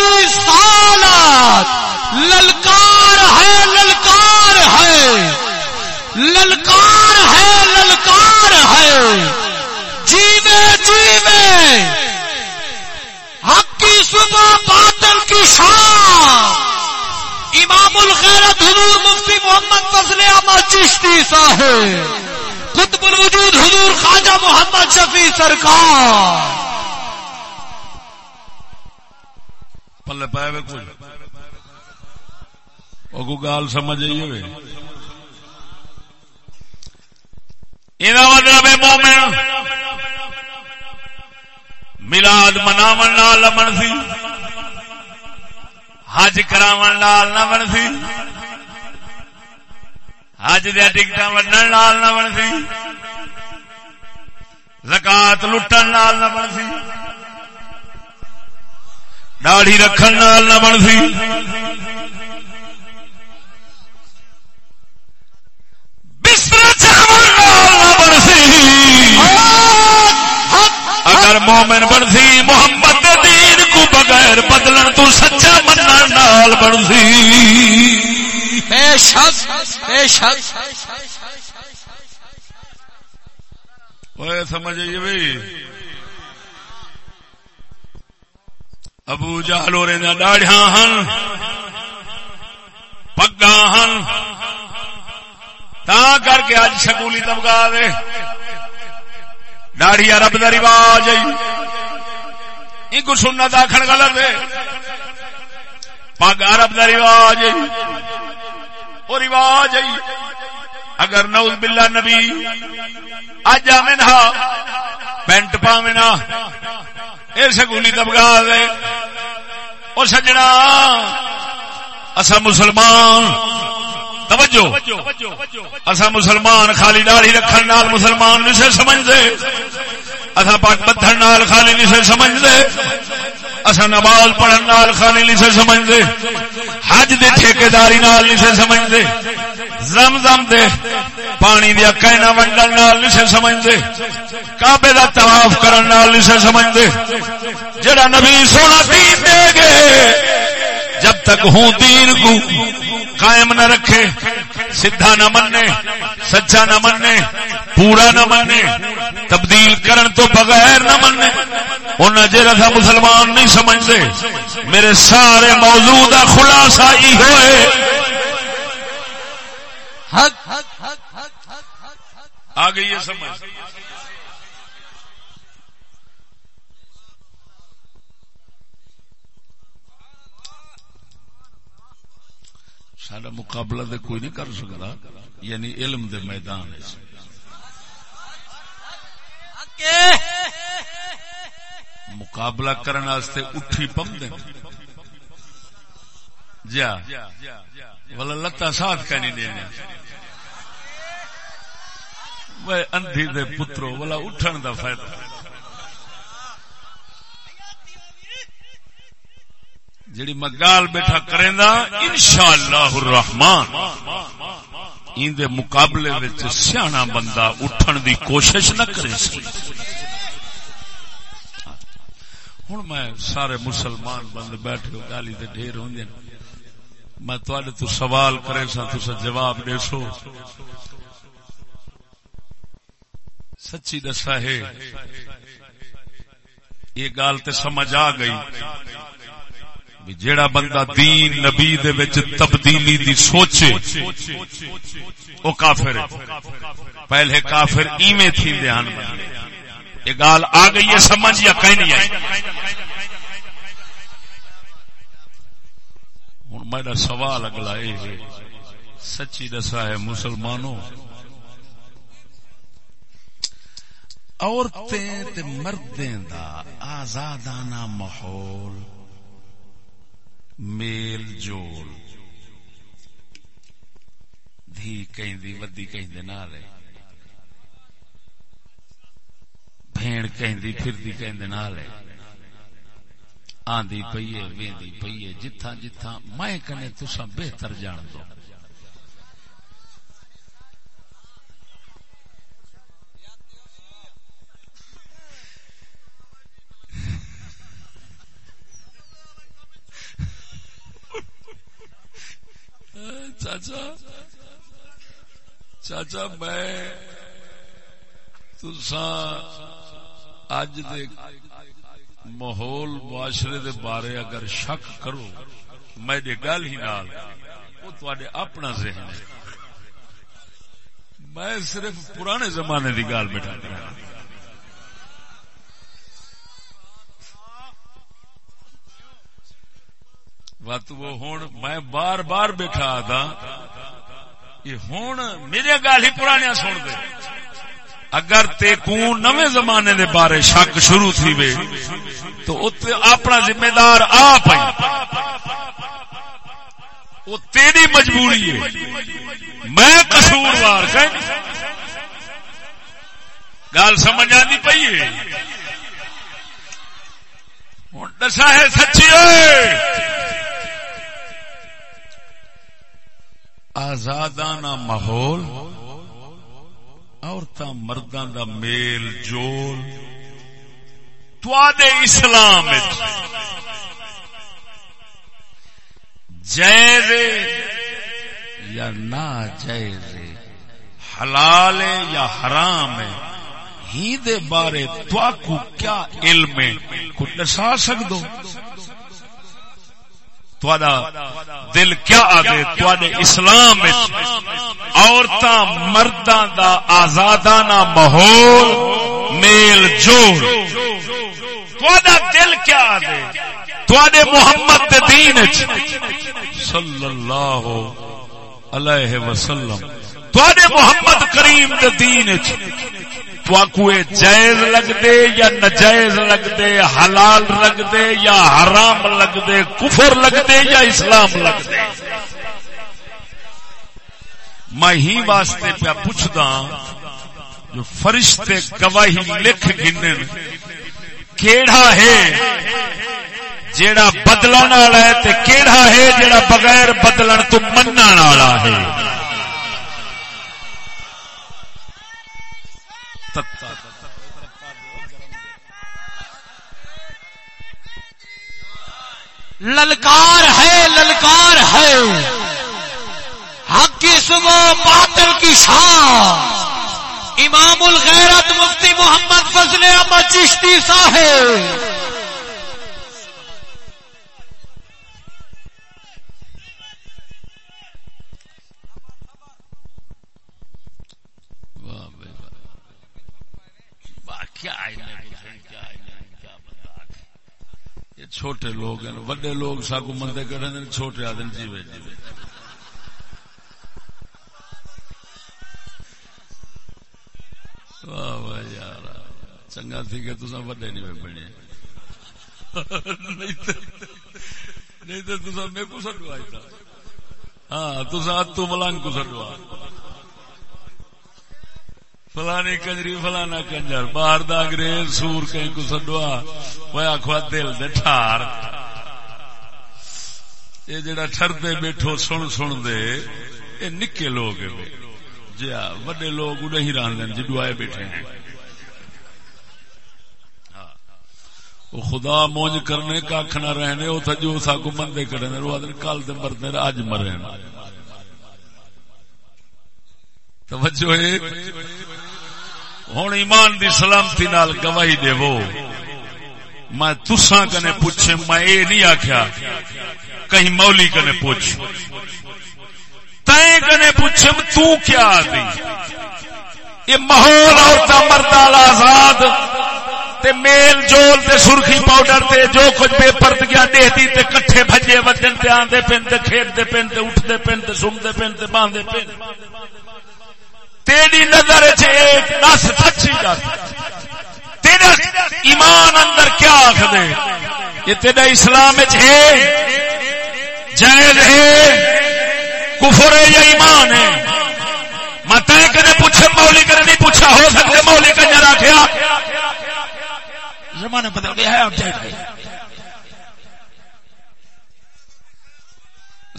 رسالت للکار ہے للکار ہے للکار ہے للکار ہے جیوے جیوے حق کی باطل کی شام امام الخیرت حضور مفتی محمد فضل احمد چشتی صاحب۔ قطب الوجود حضور خواجہ محمد شفیع سرکار۔ پلے پائے وے کوئی؟ وہ کو گال سمجھ آئیے وے یہ مطلب مومن ملاد مناو نال من سی حج کراو نال نہ بن سی حج دیا ٹکٹ ونڈن نال نہ بن سی زکات لٹن نال نہ بن سی داڑھی رکھن نال نہ بن سی بستر چاول اگر مومن بن سی محمد دین کو بغیر بدلن تو سچا منن نال بن سی بے شک بے شک۔ اوے سمجھ آئیے بھائی ابو جہل رہے داڑیاں ہن پگا ہن۔ تا کر کے اج سکولی طبقہ دے داڑھی عرب دا رواج ہے ان کو سنت آخر غلط ہے۔ پگ عرب دا رواج ہے وہ رواج ہے اگر نوز باللہ نبی اج منہا پینٹ پاونا یہ سکولی طبقہ دے اور سجنا۔ اصا مسلمان۔ توجہ. اصا مسلمان خالی داڑھی رکھن نال مسلمان نہیں سے سمجھ اصا پاک بدھن نال خالی نہیں سے سمجھ اصا نماز پڑھن نال خالی نہیں سے سمجھ حج دے ٹھیکیداری نال نہیں سے سمجھ زم زم دے پانی دیا کہنا ونڈن نال نہیں سے سمجھ کعبے دا طواف کرن نال نہیں سے سمجھ جڑا نبی سونا دین دے گے جب تک ہوں دین کو قائم نہ رکھے سدھا نہ مننے سچا نہ مننے پورا نہ مننے تبدیل کرن تو بغیر نہ مننے ان جیرا تھا مسلمان نہیں سمجھتے میرے سارے موضوع کا خلاصہ ہی ہوئے آ گئی یہ سمجھ سارا مقابلہ دے کوئی نہیں کر سکتا یعنی علم دے میدان مقابلہ کرنے واسطے اٹھی پم دے۔ جا۔ والا لتا ساتھ کا نہیں دینا وہ اندھی دے پترو والا اٹھن دا فائدہ۔ جڑی میں گال بیٹھا کریں ان شاء اللہ الرحمان ان دے مقابلے وچ سیاح بندہ اٹھن دی کوشش نہ کرے سی۔ ہوں میں سارے مسلمان بند بیٹھے گالی تے ڈھیر ہوں میں تھوڑے تو سوال کرے سا تو جواب دے سو۔ سچی دسا ہے، یہ گال تے سمجھ آ گئی۔ جیڑا بندہ دین نبی دے وچ تبدیلی دی سوچے او کافر ہے۔ پہلے کافر ایویں تھی دھیان یہ گال آ گئی ہے، سمجھ یا کہیں نہیں آئی؟ ہوں میرا سوال اگلا یہ سچی دسا ہے مسلمانوں عورتیں تے مردیں دا آزادانہ ماحول میل جول۔ دھی کہیں دی ودی کہیں نہ رہے بھیڑ کہیں دی پھر نہ رہے پئیے ویندی پئیے جتھا جتھا میں کنے تسا بہتر جان دو۔ چاچا چاچا میں تسا اج دے ماحول معاشرے دے بارے اگر شک کرو میرے گل ہی نال، وہ تھوڑے اپنا ذہن ہے۔ میں صرف پرانے زمانے دی گل بیٹھا کر وہ ہوں میں بار بار بیٹھا تھا یہ ہوں میرے گال ہی پرانیا سن دے۔ اگر تے کو نوے زمانے دے بارے شک شروع تھی وے، تو اپنا ذمہ دار آپ وہ تیری مجبوری ہے۔ میں قصوروار گال سمجھ آتی پی ہے۔ ہوں دسا ہے سچی آزادانہ ماحول عورتوں مردوں دا میل جول۔ تے اسلام جائز یا نہ جائز حلال یا حرام ہے؟ ہی دے بارے تو کیا علم ہے؟ کچھ دسا سک دو دل کیا آدھے تے اسلام عورتاں مرداں دا آزادانہ ماحول، میل جوڑ دل کیا آدھے تے محمد دین صلی اللہ علیہ وسلم۔ تے محمد کریم دین تو جائز لگ دے یا نجائز لگ دے حلال لگ دے یا حرام لگ دے کفر لگ دے یا اسلام لگ دے میں ہی واسطے پیا پوچھدا جو فرشتے گواہی لکھ گن کیڑا ہے؟ جیڑا بدلن والا ہے تے کیڑا ہے جیڑا بغیر بدلن تو منن والا ہے؟ للکار ہے للکار ہے۔ حق کی سنو باطل کی شان۔ امام الغیرت مفتی محمد فضل احمد چشتی صاحب۔ چھوٹے لوگ ہیں، وڈے لوگ ساگو مندے کریں چھوٹے آدم جیوے جیوے واہ واہ یار، چنگا تھی کہ تسا وڈے نہیں بنے۔ نہیں تو تسا میں کو سڈوا ہاں تسا تو ملنگ کو سڈوا فلانی کنجری، فلانا کنجر۔ باہر دا انگریز سور کہیں کو سڈوا۔ وہ آخوا دل دے ٹھار۔ یہ جڑا ٹھردے بیٹھو، سن سن دے، یہ نکے لوگ جی ہاں، وڈے لوگ نہیں ران دین، جدو آئے بیٹھے ہیں۔ ہاں۔ وہ خدا مونج کرنے کا نہ رہنے وہ تھا جو سا کو مندے کرنے۔ وہ آدھر کل دے مرنے اج مرے توجہ ہے۔ ہوں ایمان دی سلامتی نال گواہی دے میں تسا کنے پوچھے، میں یہ نہیں آخیا کہیں مولی کنے پوچھ۔ تین کنے پوچھے، تو کیا آدھی؟ یہ ماحول عورتہ مردال آزاد، تے میل جول تے سرخی پاؤڈر تے جو کچھ بے پرت گیا دیتی تے کٹھے بھجے وجن تے آندے پین تے کھیت دے پین تے اٹھ دے پین تے سم دے پین تے باندھے پین۔ تیری نظر ایک نس سچی تیرا ایمان اندر کیا آخ دے یہ تیرا اسلام ہے، جائز ہے، کفر ہے یا ایمان ہے۔ میں تے کدے پوچھے مولی کدے نہیں پوچھا، ہو سکتے مولی کنجر آخیا زمانے بدل گیا ہے اب جائے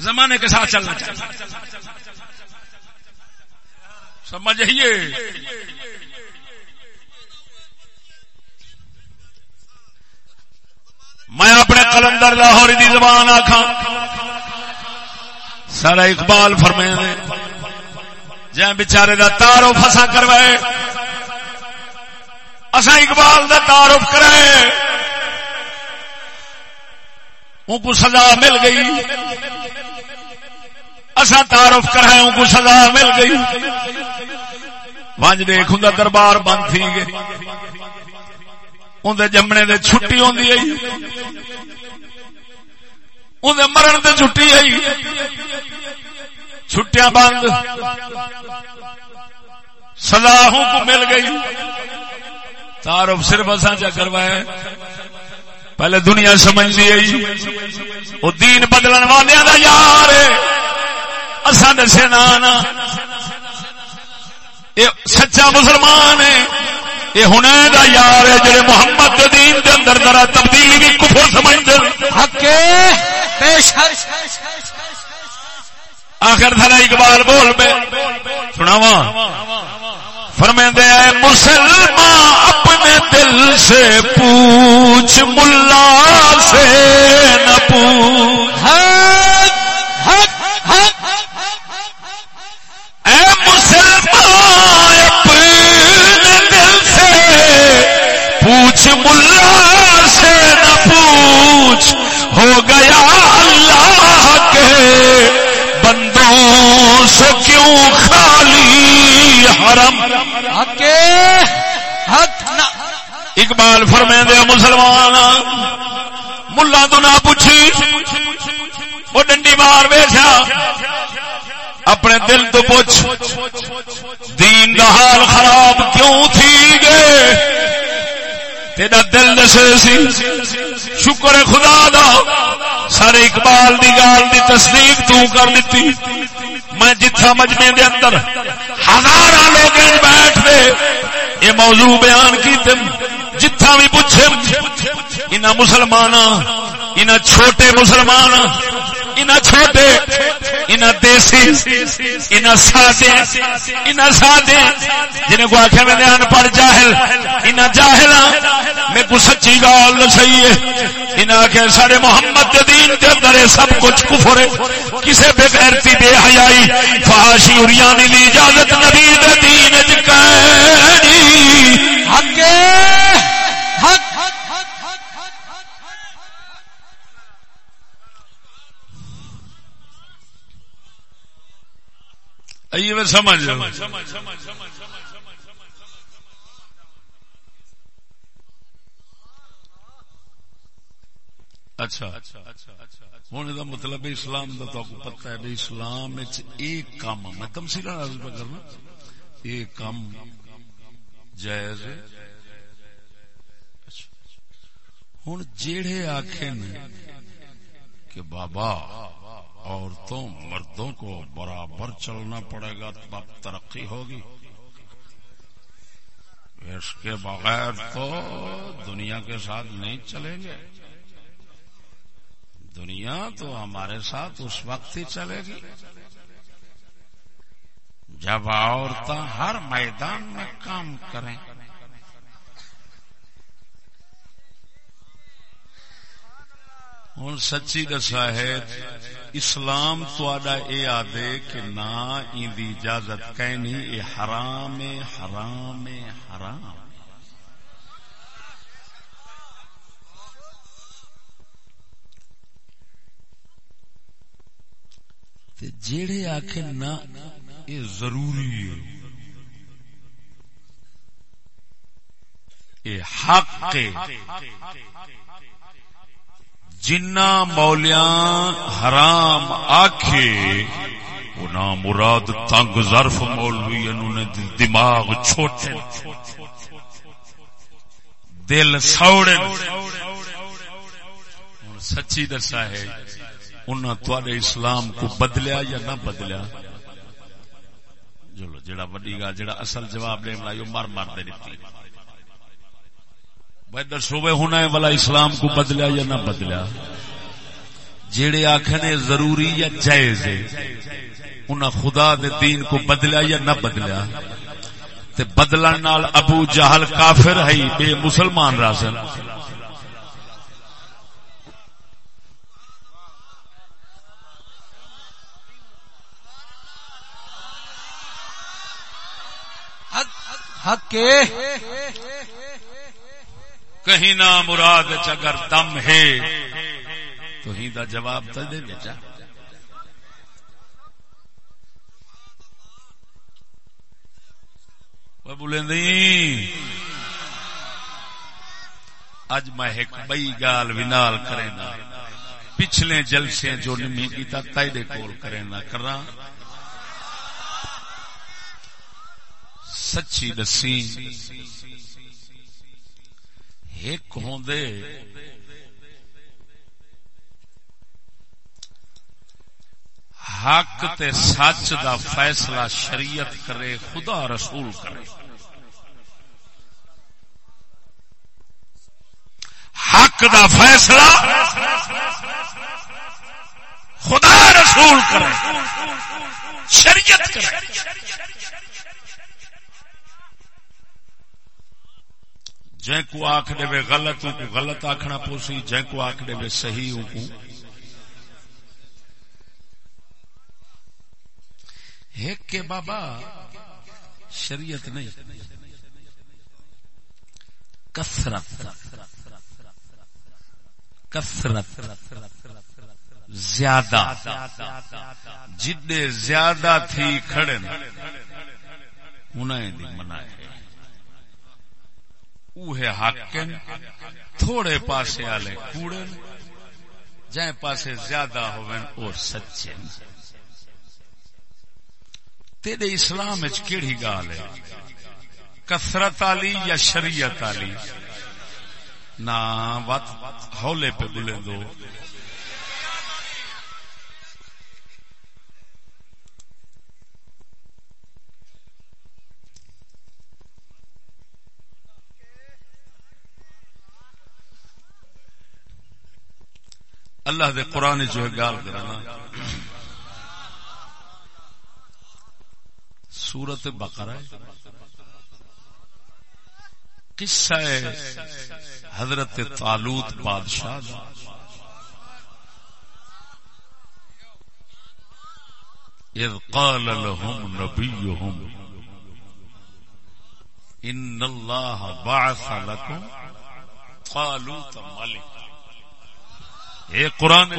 زمانے کے ساتھ چلنا چاہیے۔ سمجھئیے میں اپنے کلندر لاہور دی زبان آخا سارا اقبال فرمے جی بچارے کا تعارف فسا کروائے اصا اقبال کا تعارف کرائے ان کو سزا مل گئی۔ اصا تعارف کرائے ان کو سزا مل گئی۔ ونج دیکھ ہوں دربار بند تھی گئے۔ اندر جمنے دے چھٹی ہوندی آئی انہیں مرن تے چھٹی آئی چھٹیاں بند۔ سلاحوں کو مل گئی۔ تعارف صرف اساں چا کروایا پہلے دنیا سمجھ لی وہ دین بدلن والے دا یار اصا دسے نا سچا مسلمان ہے یہ ہن دا یار ہے جڑے محمد دین دے اندر ذرا تبدیلی بھی کفر سمجھ دے حق بے شک آخر تھا اقبال بول پہ سناواں فرمیندے اے مسلمان اپنے دل سے پوچھ ملا سے نہ پوچھ اے مسلمان ہو گیا اللہ کے بندوں سے کیوں خالی حرم؟ حق حق اقبال فرمے دے مسلمان ملا تو نہ پوچھی۔ وہ ڈنڈی مار بیٹھا اپنے دل تو پوچھ۔ دین دا حال خراب کیوں تھی؟ تیرا دل دسے سی۔ شکر خدا دا۔ سارے اقبال دی گال دی تصدیق تو کر دیتی۔ میں جتھا مجمے دے اندر ہزار لوگ بیٹھ دے، یہ موضوع بیان کی تم جتھا بھی پوچھے انہ مسلمان انہ چھوٹے مسلمان انہ چھوٹے انہ دیسی انہ سادے انہ سادے۔ جنہیں کو آخیا میں نے ان پڑھ جاہل انہ جاہل میں کو سچی گال صحیح ہے۔ انہ آخیا سارے محمد دین کے اندر سب کچھ کفر ہے۔ کسے بے غیرتی، بے حیائی، فحاشی اریانی لی اجازت نبی دے دین جکانی حق حق آئیے میں سمجھ اچھا۔ ہوں یہ مطلب اسلام کا تو پتا ہے اسلام ایک کام میں تمسیل کرنا۔ ایک کام جائز اچھا۔ ہوں جیڑے آخ کہ بابا عورتوں، مردوں کو برابر چلنا پڑے گا، تب ترقی ہوگی۔ اس کے بغیر تو دنیا کے ساتھ نہیں چلیں گے۔ دنیا تو ہمارے ساتھ اس وقت ہی چلے گی۔ جب عورتیں ہر میدان میں کام کریں ہوں سچی دسا ہے، اسلام تھوڑا یہ آدھے کہ نہ اندی اجازت کہنی یہ حرام حرام حرام۔ جیڑے آخ نہ یہ ضروری ہے۔ یہ حق جنا مولیاں حرام آکھے وہ مراد تنگ ظرف مولوی انہوں نے دماغ چھوٹے۔ دل سوڑے۔ سچی دسا ہے انہوں نے اسلام کو بدلیا یا نہ بدلیا؟ چلو جڑا وڈی گا جڑا اصل جواب دے ملا مر مر دے دیتی بھائی دسو بھائی ہونا ہے والا اسلام کو بدلیا یا نہ بدلیا؟ جیڑے آخنے ضروری یا جائز ہے انہیں خدا دے دین کو بدلیا یا نہ بدلیا؟ تے بدلن نال ابو جہل کافر ہے، بے مسلمان راسن حق کے کہیں نہ مراد اگر دم ہے، تو ہی دا جواب تو دے بیچا بولے نہیں۔ اج میں ایک بئی گال بھی نال کرے نا۔ پچھلے جلسے جو نمی کیتا تائدے کول کرے نہ کرا۔ سچی دسی۔ ایک ہوندے حق تے سچ دا فیصلہ شریعت کرے، خدا رسول کرے۔ حق دا فیصلہ خدا رسول کرے۔ شریعت کرے۔ جن کو آخ دے وے غلط کو غلط آخنا پوسی جن کو آخ دے وے صحیح کو۔ ایک کے بابا شریعت نہیں، کثرت کثرت، زیادہ۔ جن زیادہ تھی کھڑے انہیں منائے۔ اوہے حق تھوڑے پاسے والے کوڑے جائیں پاسے زیادہ ہوئن اور سچے تیرے اسلام کیڑی گال ہے؟ کثرت آلی یا شریعت آلی؟ نہ وقت ہولے پہ بلے اللہ دے قرآن جو ہے گال کرانا سورت بقرہ قصہ ہے حضرت تالوت بادشاہ اذ قال لهم نبيهم ان الله بعث لكم طالوت ملك اے قرآن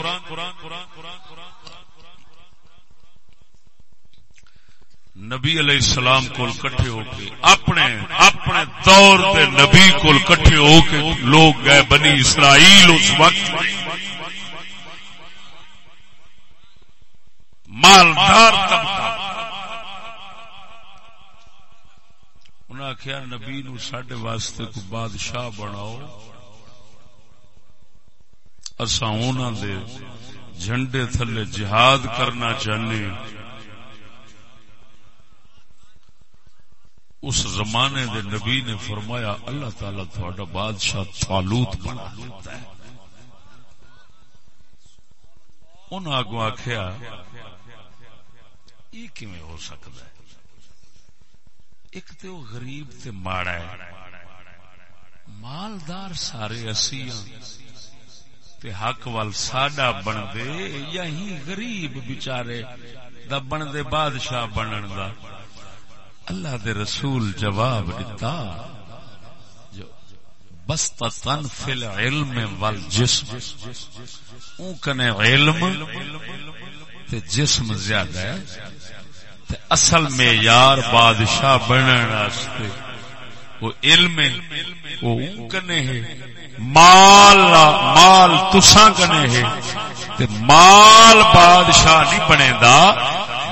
نبی علیہ السلام کو کٹھے ہو کے، اپنے اپنے دور کے نبی کو کٹھے ہو کے لوگ گئے بنی اسرائیل اس وقت۔ مالدار طبقہ۔ انہیں آخیا نبی نو سڈے واسطے کو بادشاہ بناؤ۔ اصا دے جھنڈے تھلے جہاد کرنا چاہنے اس زمانے دے نبی نے فرمایا، اللہ تعالی تھوڑا بادشاہ فالوت بنا لیتا ہے۔ ان آگو آخیا یہ کیویں ہو سکتا ہے؟ ایک تو وہ غریب تے ماڑا ہے۔ مالدار سارے اسی ہاں۔ تے حق وال ساڈا بن دے یا ہی غریب بچارے دا بن دے بادشاہ بنن دا۔ اللہ دے رسول جواب دیتا بس تن فل علم وال جسم اون کنے علم تے جسم زیادہ ہے۔ تے اصل میں یار بادشاہ بنن واسطے۔ وہ علم وہ اون کنے ہے۔ مال مال تساں کنے ہے۔ تے مال بادشاہ نہیں بنے دا۔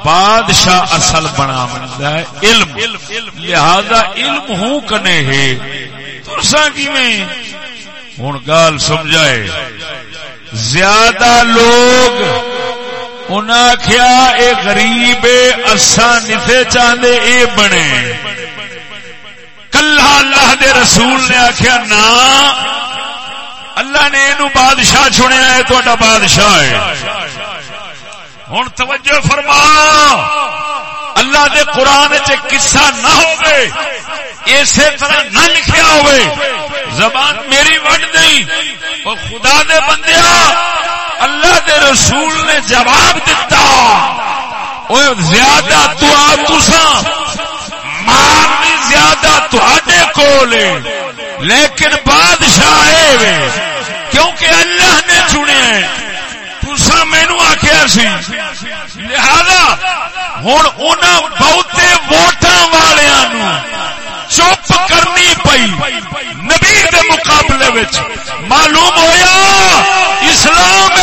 بادشاہ اصل بنا بنتا ہے، علم۔ لہذا علم ہوں کنے ہے۔ ترسا کی میں ہوں گال سمجھائے۔ زیادہ لوگ انہاں آخیا اے غریب اسا نفے چاہتے اے بنے۔ کلہ اللہ دے رسول نے آخیا نا اللہ نے یہ بادشاہ چنیا ہے تا بادشاہ ہے۔ ہوں توجہ فرما۔ اللہ دے قرآن چ قصہ نہ ہوئے اسی طرح نہ لکھیا ہوئے زبان میری وڈ نہیں وہ خدا دے بندیا اللہ دے رسول نے جواب دیتا وہ زیادہ دعا تسا مار بھی زیادہ تے کول لیکن بادشاہ کیونکہ اللہ نے چنے تسا مینو آخیا سی، لہذا ہوں ان بہتے ووٹاں والوں چپ کرنی پئی۔ نبی دے مقابلے معلوم ہویا، اسلام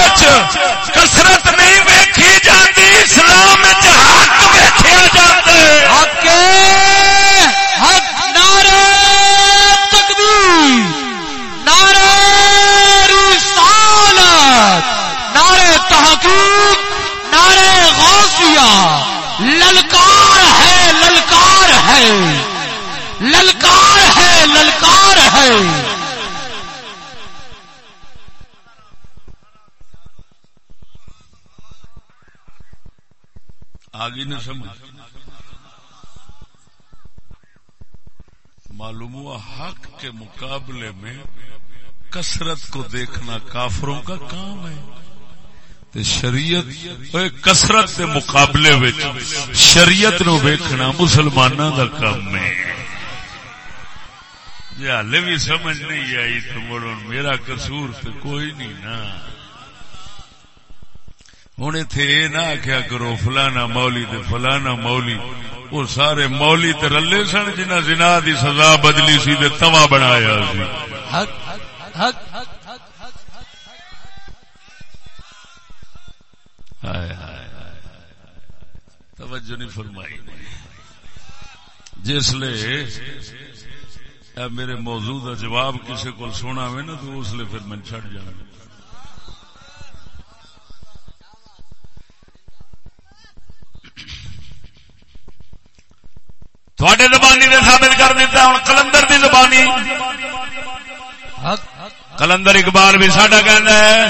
للکار ہے للکار ہے آگے نہ سمجھ معلوم ہوا حق کے مقابلے میں کثرت کو دیکھنا کافروں کا کام ہے۔ تے شریعت کثرت کے مقابلے وچ شریعت نو ویکھنا مسلماناں دا کام ہے۔ جی بھی سمجھ نہیں آئی تو مڑ میرا قصور تو کوئی نہیں نا۔ ہوں اتے یہ نہ آخیا کرو فلانا مولی تے فلانا مولی۔ وہ سارے مولی تے رلے سن جنہ جنا دی سزا بدلی سی تے توا بنایا سی۔ حق حق ہائے ہائے ہائے توجہ نہیں فرمائی۔ جس اے میرے موضوع کا جواب کسی کو سونا ہوئے نا تو اس لیے پھر میں چھڑ جانا۔ تھوڑے زبانی نے ثابت کر دیتا ہوں کلندر دی زبانی۔ کلندر اقبال بھی ساڈا کہنا ہے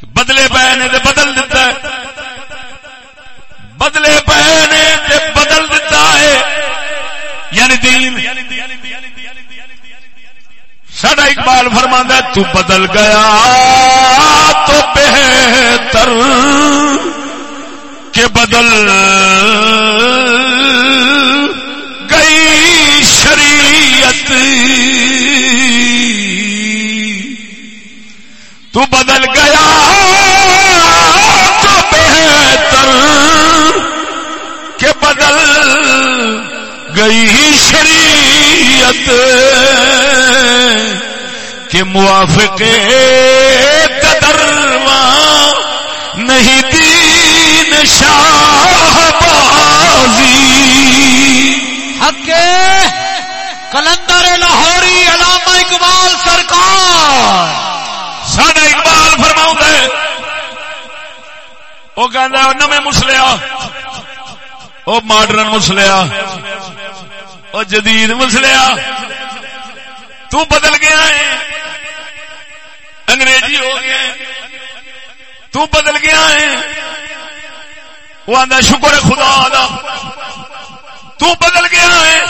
کہ بدلے پے نے بدل دیتا ہے۔ بدلے پے نے بدل دیتا ہے۔ یعنی دین۔ ساڈا اقبال فرماندا ہے، تو بدل گیا تو بہتر۔ کہ بدل گئی شریعت۔ تو بدل گیا تو بہتر کہ بدل گئی شریعت۔ کہ موافق قدرواں نہیں دین جی۔ بازی حق کلندر لاہوری، علامہ اقبال سرکار۔ ساڈا اقبال فرماؤں ہے۔ وہ کہندا ہے نویں مسلیا۔ وہ ماڈرن مسلیا۔ وہ جدید مسلیا۔ تو بدل گیا ہے۔ انگریزی ہو گیا تو بدل گیا ہے۔ وہ آدھا شکر خدا دا۔ تو بدل گیا ہے۔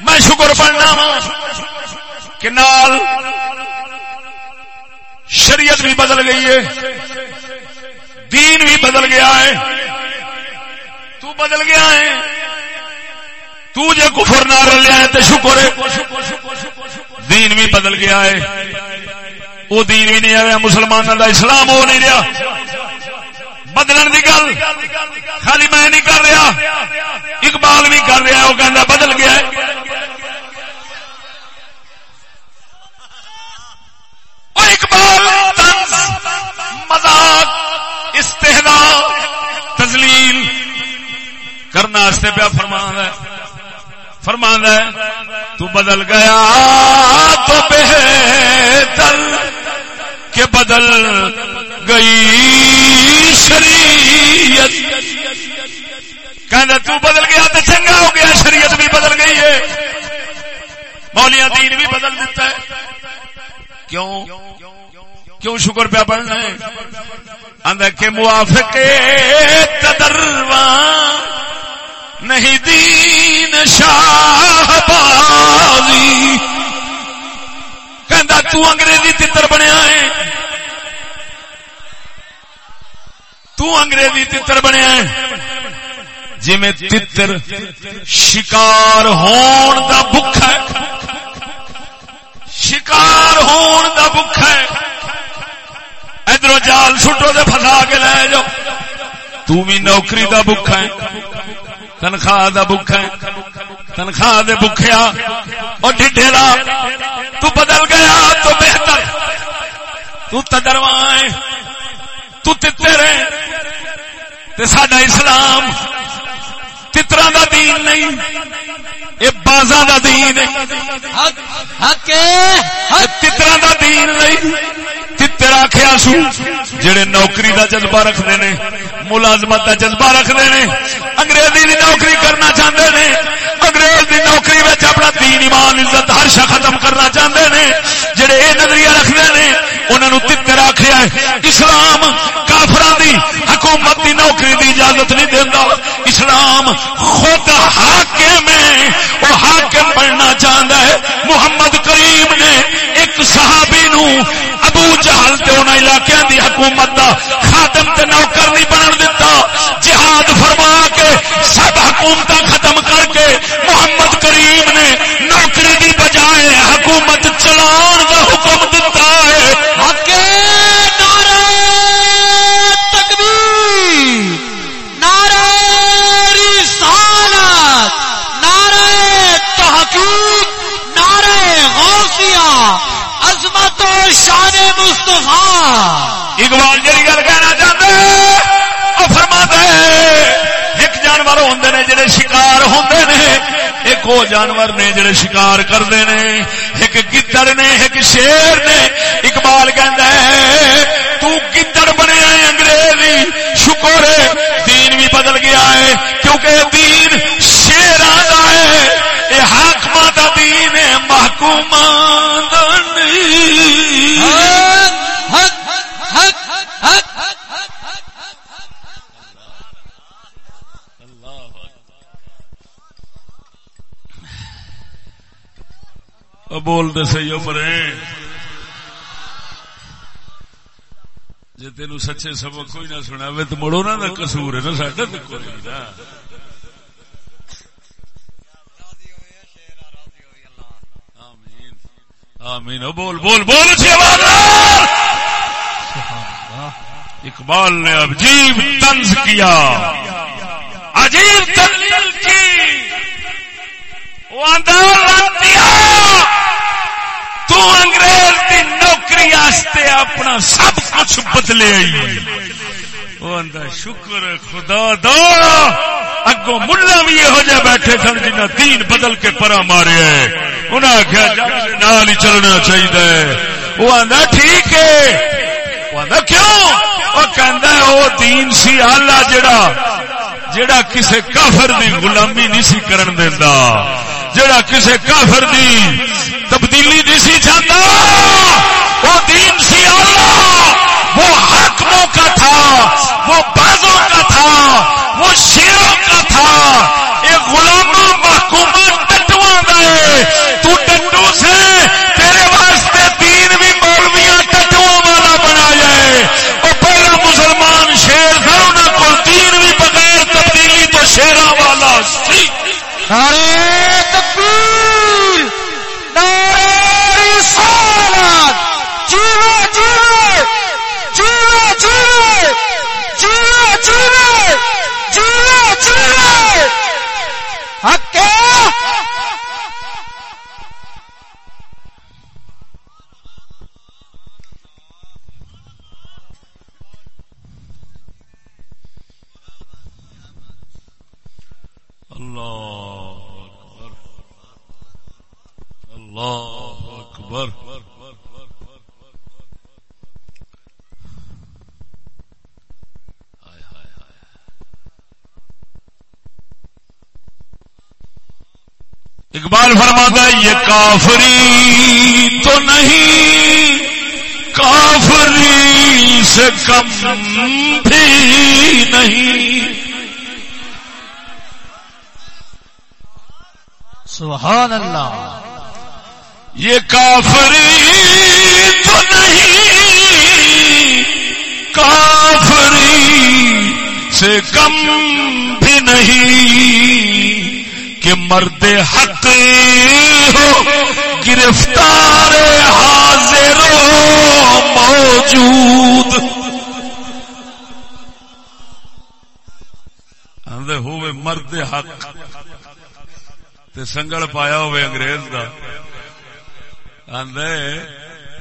میں شکر پڑھنا وا کہ نال شریعت بھی بدل گئی ہے، دین بھی بدل گیا ہے۔ تو بدل گیا ہے۔ تو جے کفر نہ رلیا ہے تو شکر ہے۔ دین بھی بدل گیا ہے۔ وہ دین بھی نہیں آیا مسلمانوں کا اسلام ہو نہیں رہا۔ بدلن کی گل. خالی میں نہیں کر رہا. اقبال بھی کر رہا وہ کہنا بدل گیا اقبال مذاق استحدا تزلیل کرنا پیا فرمان ہے. فرمان ہے، تو بدل گیا، تو بہتر کہ بدل گئی۔ شریعت۔ کہنا تو بدل گیا تو چنگا ہو گیا، شریعت بھی بدل گئی ہے۔ مولیاں دین بھی بدل دیتا ہے۔ کیوں؟ کیوں شکر پہ پڑھنا ہے؟ اندر کے موافق تدرواں نہیں دین شاہ بازی۔ کہندا تو انگریزی تتر بنیا ہے۔ تو انگریزی تتر بنیا جی میں تتر شکار ہون دا بکھ ہے۔ شکار ہون دا بکھ ہے۔ ادھر جال سٹو دے پھسا کے لے جاؤ۔ تو بھی نوکری دا بکھ ہے۔ تنخواہ دا بک ہے۔ تنخواہ دے بکھیا۔ اور ڈھڈیلا تو بدل گیا تو بہتر۔ تو تدروائے تو تترے تے ساڈا اسلام تترا دا دین نہیں اے بازا دا دین ہے۔ حق حق تترا دا دین نہیں تتر آخیا سو جڑے نوکری دا جذبہ رکھتے نے ملازمت کا جذبہ رکھتے ہیں انگریزی کی نوکری کرنا چاہتے ہیں انگریز کی نوکری میں اپنا دین ایمان عزت ہر شا ختم کرنا چاہتے ہیں جڑے یہ نظریہ رکھتے ہیں انہوں تر آخیا اسلام کافران دی حکومت دی نوکری دی اجازت نہیں دینا اسلام خود حاکم ہے۔ وہ حاکم بننا چاہتا ہے۔ محمد کریم نے ایک صحابی نو ابو جہل تے علاقے دی حکومت دا خاتم تے نوکر نہیں بنن دیتا جہاد فرما کے سب حکومت اقبال جی گل کہنا چاہتے وہ فرما ایک جانور ہوں نے جڑے شکار ہوں نے، ایک وہ جانور نے جڑے شکار کرتے ہیں ایک گدڑ نے، ایک شیر نے۔ اقبال کہندا ہے، تو گدڑ بنیا ہے انگریزی، شکر ہے، دین بھی بدل گیا ہے، کیونکہ سچے سبق کوئی نہ سنا تو ہے نا تو کوئی نہ۔ آمین۔ بول بول بول اقبال نے عجیب طنز کیا۔ عجیب دلیل کی۔ تو انگریز کی نوکری آستے اپنا سب کچھ بدلے آئی۔ شکر خدا دا۔ اگوں ملا بھی یہو جہ بیٹھے سن جنہ دین بدل کے پرا مارے ہے۔ انہاں آخیا نال ہی چلنا چاہیے وہ آندا ٹھیک ہے۔ وہ آندا کیوں؟ وہ کہندا وہ دین سی آلہ جڑا جڑا کسے کافر دی غلامی نہیں سی کرن دیندا۔ جڑا کسے کافر دی تبدیلی نہیں سی چاہتا وہ دین سی اللہ، وہ حکموں کا تھا، وہ بازوں کا تھا، وہ شیروں کا تھا اقبال فرماتا ہے یہ کافری تو نہیں کافری سے کم بھی نہیں۔ سبحان اللہ۔ یہ کافری تو نہیں کافری سے کم بھی نہیں۔ کہ مرد حق ہو، گرفتار حاضر ہو موجود ہوئے مرد حق۔ تے سنگل پایا ہوئے انگریز دا۔ آندے،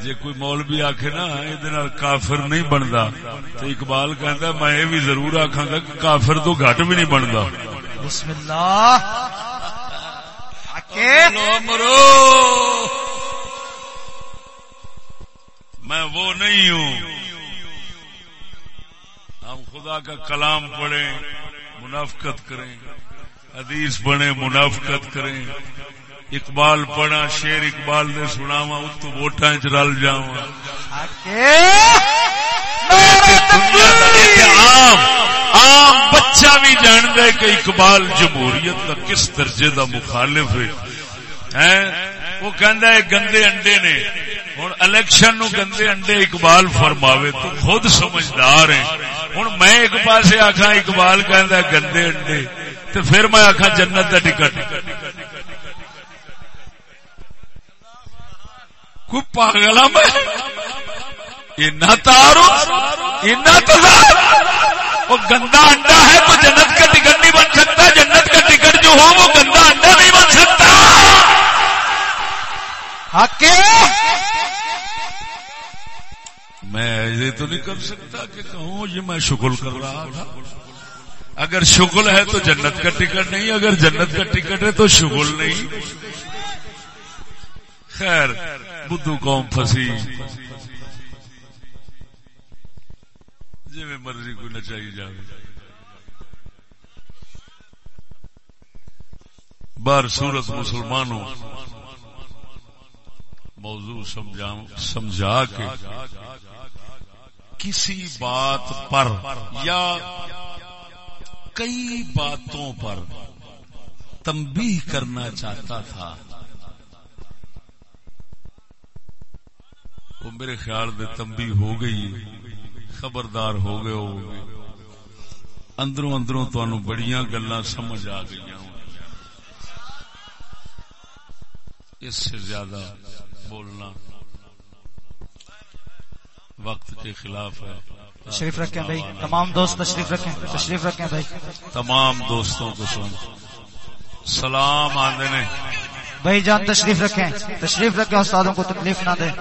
جے کوئی مولوی آکھے نا یہ کافر نہیں بنتا تو اقبال کہندا، میں یہ بھی ضرور آکھاں گا کہ کافر تو گھٹ بھی نہیں بنتا بسم اللہ۔ مرو۔ میں وہ نہیں ہوں۔ ہم خدا کا کلام پڑھیں، منافقت کریں۔ حدیث بنے منافقت کریں۔ اقبال پڑھا شیر اقبال نے سناوا اتو ووٹاں چ رل جاواں۔ عام عام بچہ بھی جان دے کہ اقبال جمہوریت کا کس درجے دا مخالف ہے؟ وہ کہندا ہے گندے انڈے نے۔ ہن الیکشن نو گندے انڈے اقبال فرماوے تو خود سمجھدار ہیں۔ ہن میں ایک پاسے آکھاں اقبال کہندا ہے گندے انڈے۔ تے پھر میں آکھاں جنت دا ٹکٹ۔ کوئی پاگل میں اتنا وہ گندا انڈا ہے تو جنت کا ٹکٹ نہیں بن سکتا۔ جنت کا ٹکٹ جو ہو، وہ گندا انڈا نہیں بن سکتا۔ حق میں یہ تو نہیں کر سکتا کہ کہوں، یہ میں شکل کر رہا تھا اگر شکل ہے تو جنت کا ٹکٹ نہیں، اگر جنت کا ٹکٹ ہے تو شکل نہیں۔ خیر، بدھو قوم پھنسی۔ جی میں مرضی کو نچائی جائے بار صورت مسلمانوں موضوع سمجھا سمجھا کے کسی بات پر یا کئی باتوں پر تنبیہ کرنا چاہتا تھا۔ وہ میرے خیال میں تنبیہ ہو گئی خبردار ہو گئے ہو۔ گئے اندروں اندروں تو بڑیاں گلا سمجھ آ گئی اس سے زیادہ بولنا وقت کے خلاف ہے۔ تشریف رکھیں بھائی تمام دوست تشریف رکھیں تشریف رکھیں بھائی۔ تمام دوستوں کو سن۔ سلام آندے نے۔ بھائی جان تشریف رکھیں تشریف رکھیں استادوں کو تکلیف نہ دیں۔